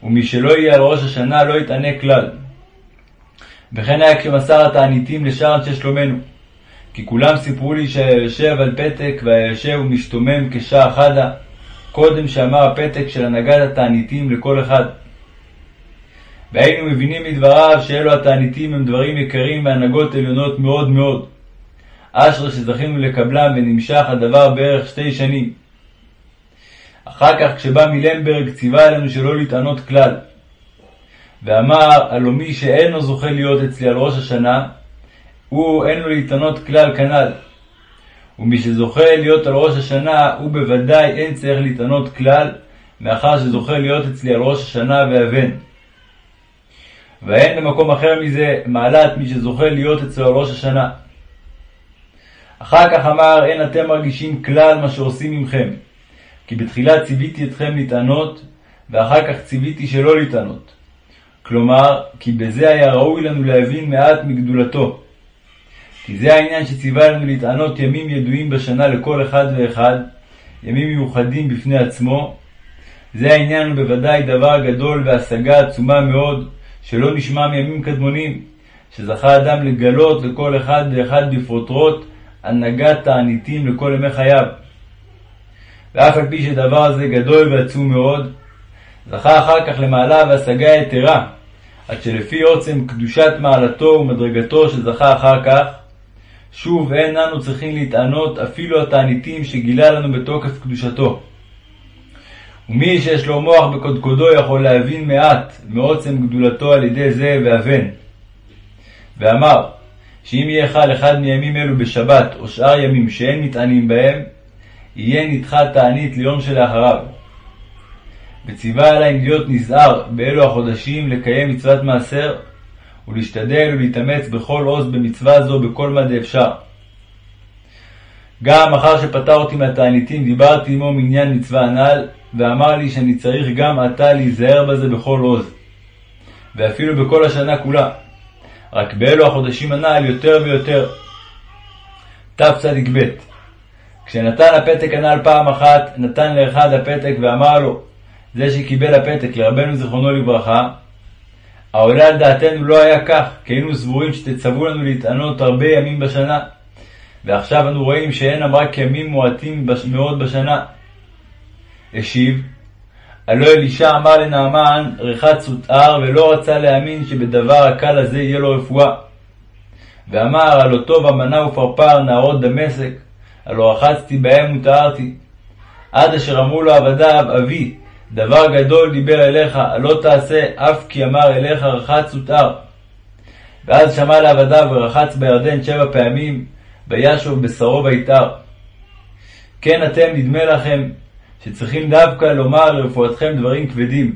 A: ומי שלא יהיה על ראש השנה לא יתענה כלל. וכן היה כשמסר התעניתים לשאר אנשי שלומנו. כי כולם סיפרו לי שהיה יושב על פתק והיה יושב ומשתומם כשעה חדה, קודם שאמר הפתק של הנהגת התעניתים לכל אחד. והיינו מבינים מדבריו שאלו התעניתים הם דברים יקרים והנהגות עליונות מאוד מאוד. אשרי שזכינו לקבלם ונמשך הדבר בערך שתי שנים. אחר כך כשבא מלמברג ציווה עלינו שלא להתענות כלל. ואמר הלא מי שאינו זוכה להיות אצלי על ראש השנה, הוא אין לו להתענות כלל כנ"ל. ומי שזוכה להיות על ראש השנה, הוא בוודאי אין צריך להתענות כלל, מאחר שזוכה להיות אצלי על ראש השנה ואבן. ואין במקום אחר מזה מעלת מי שזוכה להיות אצלו על ראש השנה. אחר כך אמר, אין אתם מרגישים כלל מה שעושים עמכם. כי בתחילה ציוויתי אתכם להתענות, ואחר כך ציוויתי שלא להתענות. כלומר, כי בזה היה ראוי לנו להבין מעט מגדולתו. כי זה העניין שציווה לנו להתענות ימים ידועים בשנה לכל אחד ואחד, ימים מיוחדים בפני עצמו. זה העניין הוא בוודאי דבר גדול והשגה עצומה מאוד, שלא נשמע מימים קדמונים, שזכה אדם לגלות לכל אחד ואחד בפרוטרוט הנהגת תעניתים לכל ימי חייו. ואף על פי שדבר זה גדול ועצום מאוד, זכה אחר כך למעלה והשגה יתרה, עד שלפי עוצם קדושת מעלתו ומדרגתו שזכה אחר כך, שוב אין אנו צריכים להתענות אפילו התעניתים שגילה לנו בתוקף קדושתו. ומי שיש לו מוח בקודקודו יכול להבין מעט מעוצם גדולתו על ידי זה ואבן. ואמר, שאם חל אחד מימים אלו בשבת או שאר ימים שאין מתענים בהם, יהיה נדחה תענית ליום שלאחריו. וציווה עליהם להיות נזהר באלו החודשים לקיים מצוות מעשר, ולהשתדל ולהתאמץ בכל עוז במצווה זו בכל מה דאפשר. גם אחר שפטר אותי מהתעניתים דיברתי עמו מעניין מצווה הנ"ל, ואמר לי שאני צריך גם עתה להיזהר בזה בכל עוז, ואפילו בכל השנה כולה, רק באלו החודשים הנ"ל יותר ויותר. תצ"ב כשנתן הפתק הנ"ל פעם אחת, נתן לאחד הפתק ואמר לו, זה שקיבל הפתק לרבנו זיכרונו לברכה, העולה על דעתנו לא היה כך, כי היינו סבורים שתצוו לנו להתענות הרבה ימים בשנה, ועכשיו אנו רואים שאין רק ימים מועטים מאוד בשנה. השיב, הלא אלישע אמר לנעמן רחץ ותער, ולא רצה להאמין שבדבר הקל הזה יהיה לו רפואה. ואמר, הלא טוב המנה ופרפר נערות דמשק, הלא רחצתי בהם וטהרתי. עד אשר אמרו לו עבדיו, אבי, דבר גדול דיבר אליך, הלא תעשה, אף כי אמר אליך רחץ ותער. ואז שמע לעבדיו ורחץ בירדן שבע פעמים, וישוב בשרו ויתער. כן אתם נדמה לכם שצריכים דווקא לומר לרפואתכם דברים כבדים,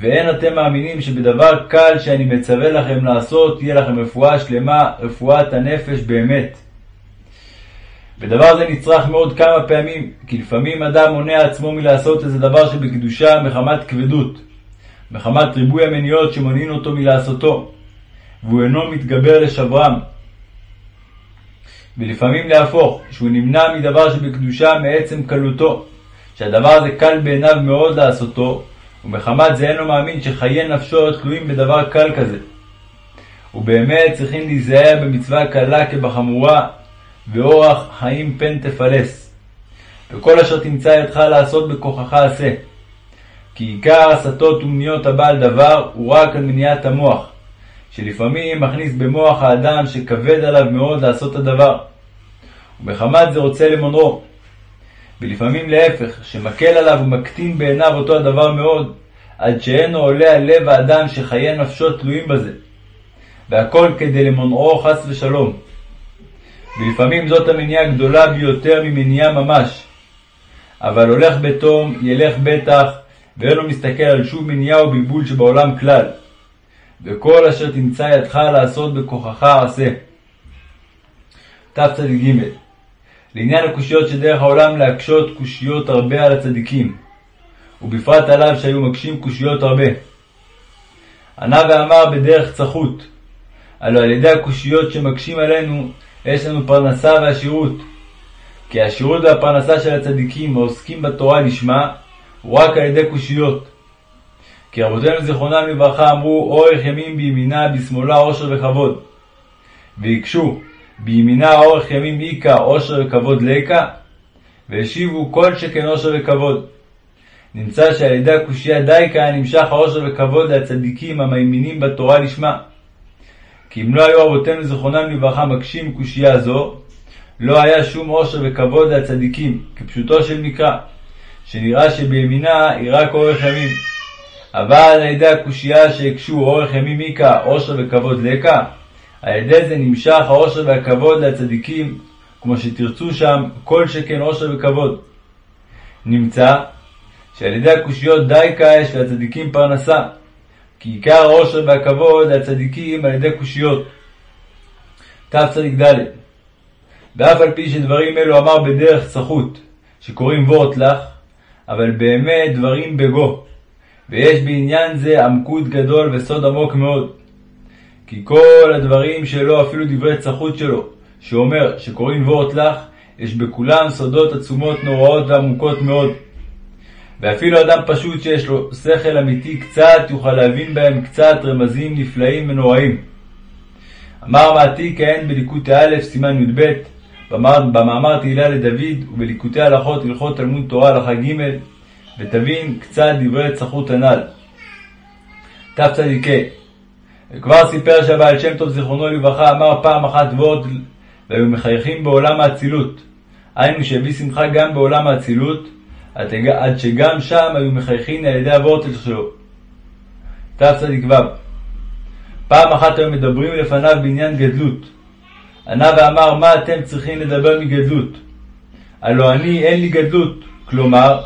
A: ואין אתם מאמינים שבדבר קל שאני מצווה לכם לעשות, תהיה לכם רפואה שלמה, רפואת הנפש באמת. ודבר זה נצרך מאוד כמה פעמים, כי לפעמים אדם מונע עצמו מלעשות איזה דבר שבקדושה מחמת כבדות. מחמת ריבוי המניעות שמונעים אותו מלעשותו, והוא אינו מתגבר לשברם. ולפעמים להפוך, שהוא נמנע מדבר שבקדושה מעצם קלותו, שהדבר הזה קל בעיניו מאוד לעשותו, ומחמת זה אינו מאמין שחיי נפשו תלויים בדבר קל כזה. ובאמת צריכים להיזהר במצווה קלה כבחמורה, ואורח חיים פן תפלס. וכל אשר תמצא ידך לעשות בכוחך עשה. כי עיקר הסתות ומניות הבעל דבר הוא רק על מניעת המוח, שלפעמים מכניס במוח האדם שכבד עליו מאוד לעשות הדבר. ומחמת זה רוצה למונרו. ולפעמים להפך, שמקל עליו ומקטין בעיניו אותו הדבר מאוד, עד שאינו עולה על לב האדם שחיי נפשו תלויים בזה. והכל כדי למונעו חס ושלום. ולפעמים זאת המניעה הגדולה ביותר ממניעה ממש. אבל הולך בתום, ילך בטח, ואינו מסתכל על שום מניעה או בלבול שבעולם כלל. וכל אשר תמצא ידך לעשות בכוחך עשה. תצ"ג לעניין הקושיות שדרך העולם להקשות קושיות הרבה על הצדיקים, ובפרט עליו שהיו מקשים קושיות הרבה. ענה ואמר בדרך צחות, הלא על ידי הקושיות שמקשים עלינו, יש לנו פרנסה ועשירות. כי השירות והפרנסה של הצדיקים העוסקים בתורה לשמה, הוא רק על ידי קושיות. כי רבותינו זיכרונם לברכה אמרו, אורך ימים בימינה, בשמאלה עושר וכבוד. והקשו, בימינה אורך ימים איכה, עושר וכבוד ליקה, והשיבו כל שכן עושר וכבוד. נמצא שעל ידי הקושייה דייקה נמשך העושר וכבוד לצדיקים המאמינים בתורה לשמה. כי אם לא היו אבותינו זיכרונם לברכה מקשים קושייה זו, לא היה שום עושר וכבוד לצדיקים, כפשוטו של מקרא, שנראה שבימינה היא רק אורך ימים. אבל על ידי הקושייה שהקשו אורך ימים איכה, עושר וכבוד לקה, על ידי זה נמשך העושר והכבוד לצדיקים, כמו שתרצו שם, כל שכן עושר וכבוד. נמצא שעל ידי הקושיות דייקה יש לצדיקים פרנסה, כי עיקר העושר והכבוד לצדיקים על ידי קושיות. תצ"ד ואף על פי שדברים אלו אמר בדרך צחות, שקוראים וורט לך, אבל באמת דברים בגו, ויש בעניין זה עמקות גדול וסוד עמוק מאוד. כי כל הדברים שלו, אפילו דברי צחות שלו, שאומר שקוראים וורט לך, יש בכולם סודות עצומות נוראות ועמוקות מאוד. ואפילו אדם פשוט שיש לו שכל אמיתי קצת, יוכל להבין בהם קצת רמזים נפלאים ונוראים. אמר מעתיק כהן בליקוטי א', סימן י"ב, במאמר תהילה לדוד, ובליקוטי הלכות הלכות תלמוד תורה הלכה ג', ותבין קצת דברי צחות הנ"ל. תצ"ק וכבר סיפר שהבעל שם טוב זיכרונו לברכה אמר פעם אחת ועוד והיו מחייכים בעולם האצילות. היינו שהביא שמחה גם בעולם האצילות, עד שגם שם היו מחייכים על ידי הוורטל שלו. תצ"ו פעם אחת היו מדברים לפניו בעניין גדלות. ענה ואמר מה אתם צריכים לדבר מגדלות? הלא אני אין לי גדלות, כלומר,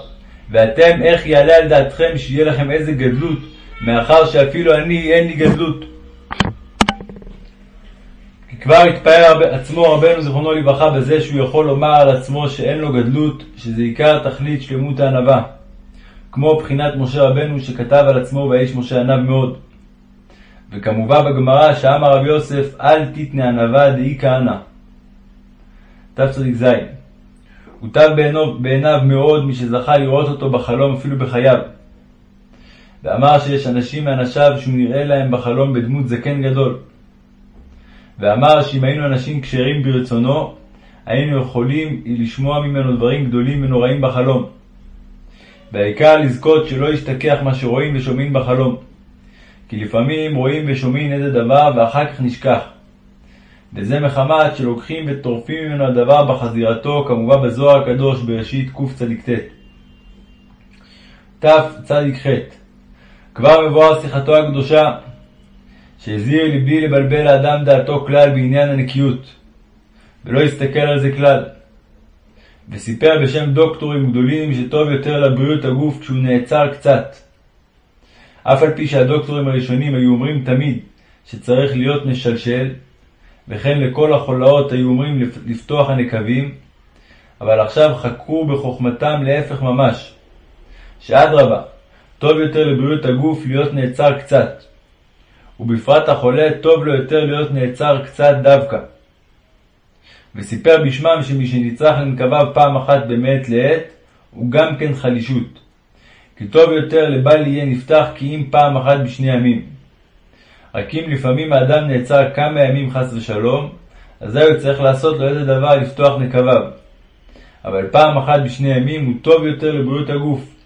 A: ואתם איך יעלה על דעתכם שיהיה לכם איזה גדלות, מאחר שאפילו אני אין לי גדלות. כבר התפאר עצמו רבנו זיכרונו לברכה בזה שהוא יכול לומר על עצמו שאין לו גדלות, שזה עיקר תכלית שלמות הענווה. כמו בחינת משה רבנו שכתב על עצמו והאיש משה ענב מאוד. וכמובן בגמרא שאמר רבי יוסף אל תתנה ענווה דאי כהנא. תצ"ז הוטב בעיניו, בעיניו מאוד מי שזכה לראות אותו בחלום אפילו בחייו. ואמר שיש אנשים מאנשיו שהוא נראה להם בחלום בדמות זקן גדול. ואמר שאם היינו אנשים כשרים ברצונו, היינו יכולים לשמוע ממנו דברים גדולים ונוראים בחלום. והעיקר לזכות שלא ישתכח מה שרואים ושומעים בחלום. כי לפעמים רואים ושומעים איזה דבר ואחר כך נשכח. וזה מחמת שלוקחים וטורפים ממנו הדבר בחזירתו, כמובן בזוהר הקדוש בראשית קצ"ט. תצ"ח כבר מבואר שיחתו הקדושה, שהזהיר ליבי לבלבל לאדם דעתו כלל בעניין הנקיות, ולא יסתכל על זה כלל. וסיפר בשם דוקטורים גדולים שטוב יותר לבריאות הגוף כשהוא נעצר קצת. אף על פי שהדוקטורים הראשונים היו אומרים תמיד שצריך להיות משלשל, וכן לכל החולאות היו אומרים לפתוח הנקבים, אבל עכשיו חקרו בחוכמתם להפך ממש, שאדרבה, טוב יותר לבריאות הגוף להיות נעצר קצת, ובפרט החולה טוב לו יותר להיות נעצר קצת דווקא. וסיפר בשמם שמי שנצרך לנקביו פעם אחת במעת לעת, הוא גם כן חלישות. כי טוב יותר לבל יהיה נפתח כי אם פעם אחת בשני ימים. רק אם לפעמים האדם נעצר כמה ימים חס ושלום, אזי הוא צריך לעשות לו איזה דבר לפתוח נקביו. אבל פעם אחת בשני ימים הוא טוב יותר לבריאות הגוף.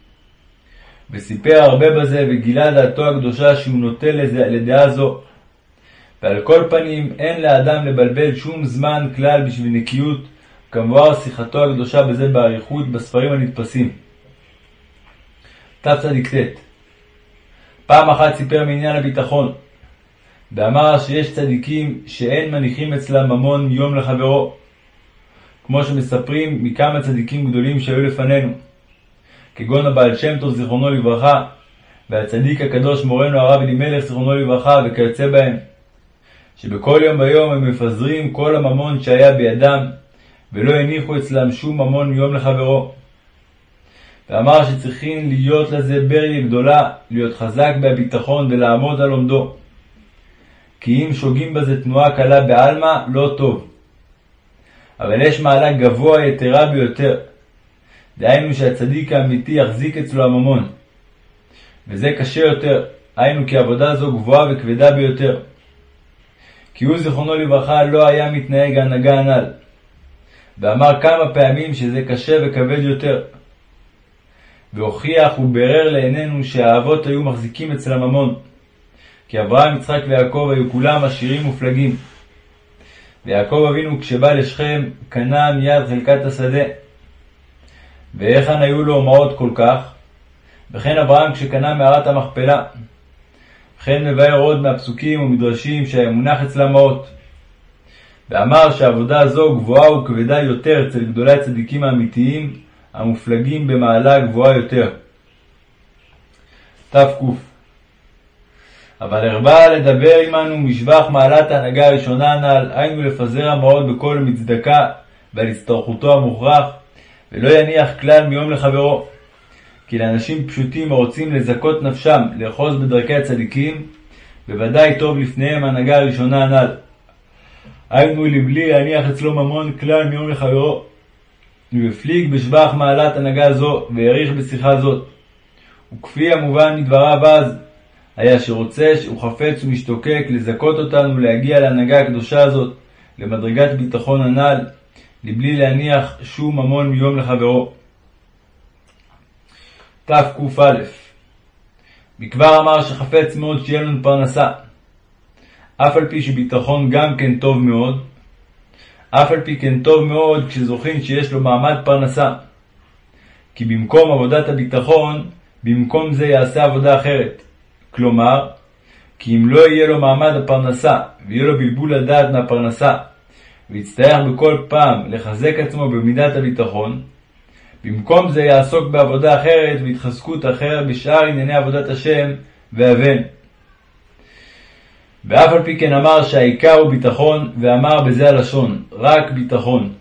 A: וסיפר הרבה בזה וגילה דעתו הקדושה שהוא נוטה לדעה זו. ועל כל פנים אין לאדם לבלבל שום זמן כלל בשביל נקיות, כמבואר שיחתו הקדושה בזה באריכות בספרים הנדפסים. תצ"ט פעם אחת סיפר מעניין הביטחון, ואמר שיש צדיקים שאין מניחים אצלם ממון יום לחברו, כמו שמספרים מכמה צדיקים גדולים שהיו לפנינו, כגון הבעל שם טוב זיכרונו לברכה, והצדיק הקדוש מורנו הרב אלימלך זיכרונו לברכה וכיוצא בהם, שבכל יום ויום הם מפזרים כל הממון שהיה בידם, ולא הניחו אצלם שום ממון מיום לחברו. ואמר שצריכים להיות לזה בריה גדולה, להיות חזק בהביטחון ולעמוד על עומדו. כי אם שוגים בזה תנועה קלה בעלמא, לא טוב. אבל יש מעלה גבוה יתרה ביותר. דהיינו שהצדיק האמיתי יחזיק אצלו הממון. וזה קשה יותר, היינו כי עבודה זו גבוהה וכבדה ביותר. כי הוא זיכרונו לברכה לא היה מתנהג הנהגה הנ"ל. ואמר כמה פעמים שזה קשה וכבד יותר. והוכיח ובירר לעינינו שהאבות היו מחזיקים אצל הממון. כי אברהם, יצחק ויעקב היו כולם עשירים מופלגים. ויעקב אבינו כשבא לשכם, קנה מיד חלקת השדה. והיכן היו לו מעות כל כך? וכן אברהם כשקנה מערת המכפלה. וכן מבאר עוד מהפסוקים ומדרשים שהיה מונח אצל המעות. ואמר שעבודה זו גבוהה וכבדה יותר אצל גדולי הצדיקים האמיתיים, המופלגים במעלה גבוהה יותר. תק אבל הרבה לדבר עמנו משבח מעלת ההנהגה הראשונה הנ"ל, היינו לפזר המעות בכל מצדקה ועל הצטרכותו המוכרח, ולא יניח כלל מיום לחברו. כי לאנשים פשוטים הרוצים לזכות נפשם לאחוז בדרכי הצדיקים, בוודאי טוב לפניהם ההנהגה הראשונה הנ"ל. היינו לבלי להניח אצלו ממון כלל מיום לחברו. והפליג בשבח מעלת הנהגה זו, והעריך בשיחה זאת. וכפי המובן מדבריו אז, היה שרוצה, שהוא חפץ ומשתוקק לזכות אותנו להגיע להנהגה הקדושה הזאת, למדרגת ביטחון הנ"ל, לבלי להניח שום ממון מיום לחברו. תקא מכבר אמר שחפץ מאוד שיהיה לנו פרנסה. אף על פי שביטחון גם כן טוב מאוד, אף על פי כן טוב מאוד כשזוכין שיש לו מעמד פרנסה. כי במקום עבודת הביטחון, במקום זה יעשה עבודה אחרת. כלומר, כי אם לא יהיה לו מעמד הפרנסה, ויהיה לו בלבול הדעת מהפרנסה, ויצטרך בכל פעם לחזק עצמו במידת הביטחון, במקום זה יעסוק בעבודה אחרת והתחזקות אחרת בשאר ענייני עבודת השם ואבן. ואף על פי כן אמר שהעיקר הוא ביטחון, ואמר בזה הלשון, רק ביטחון.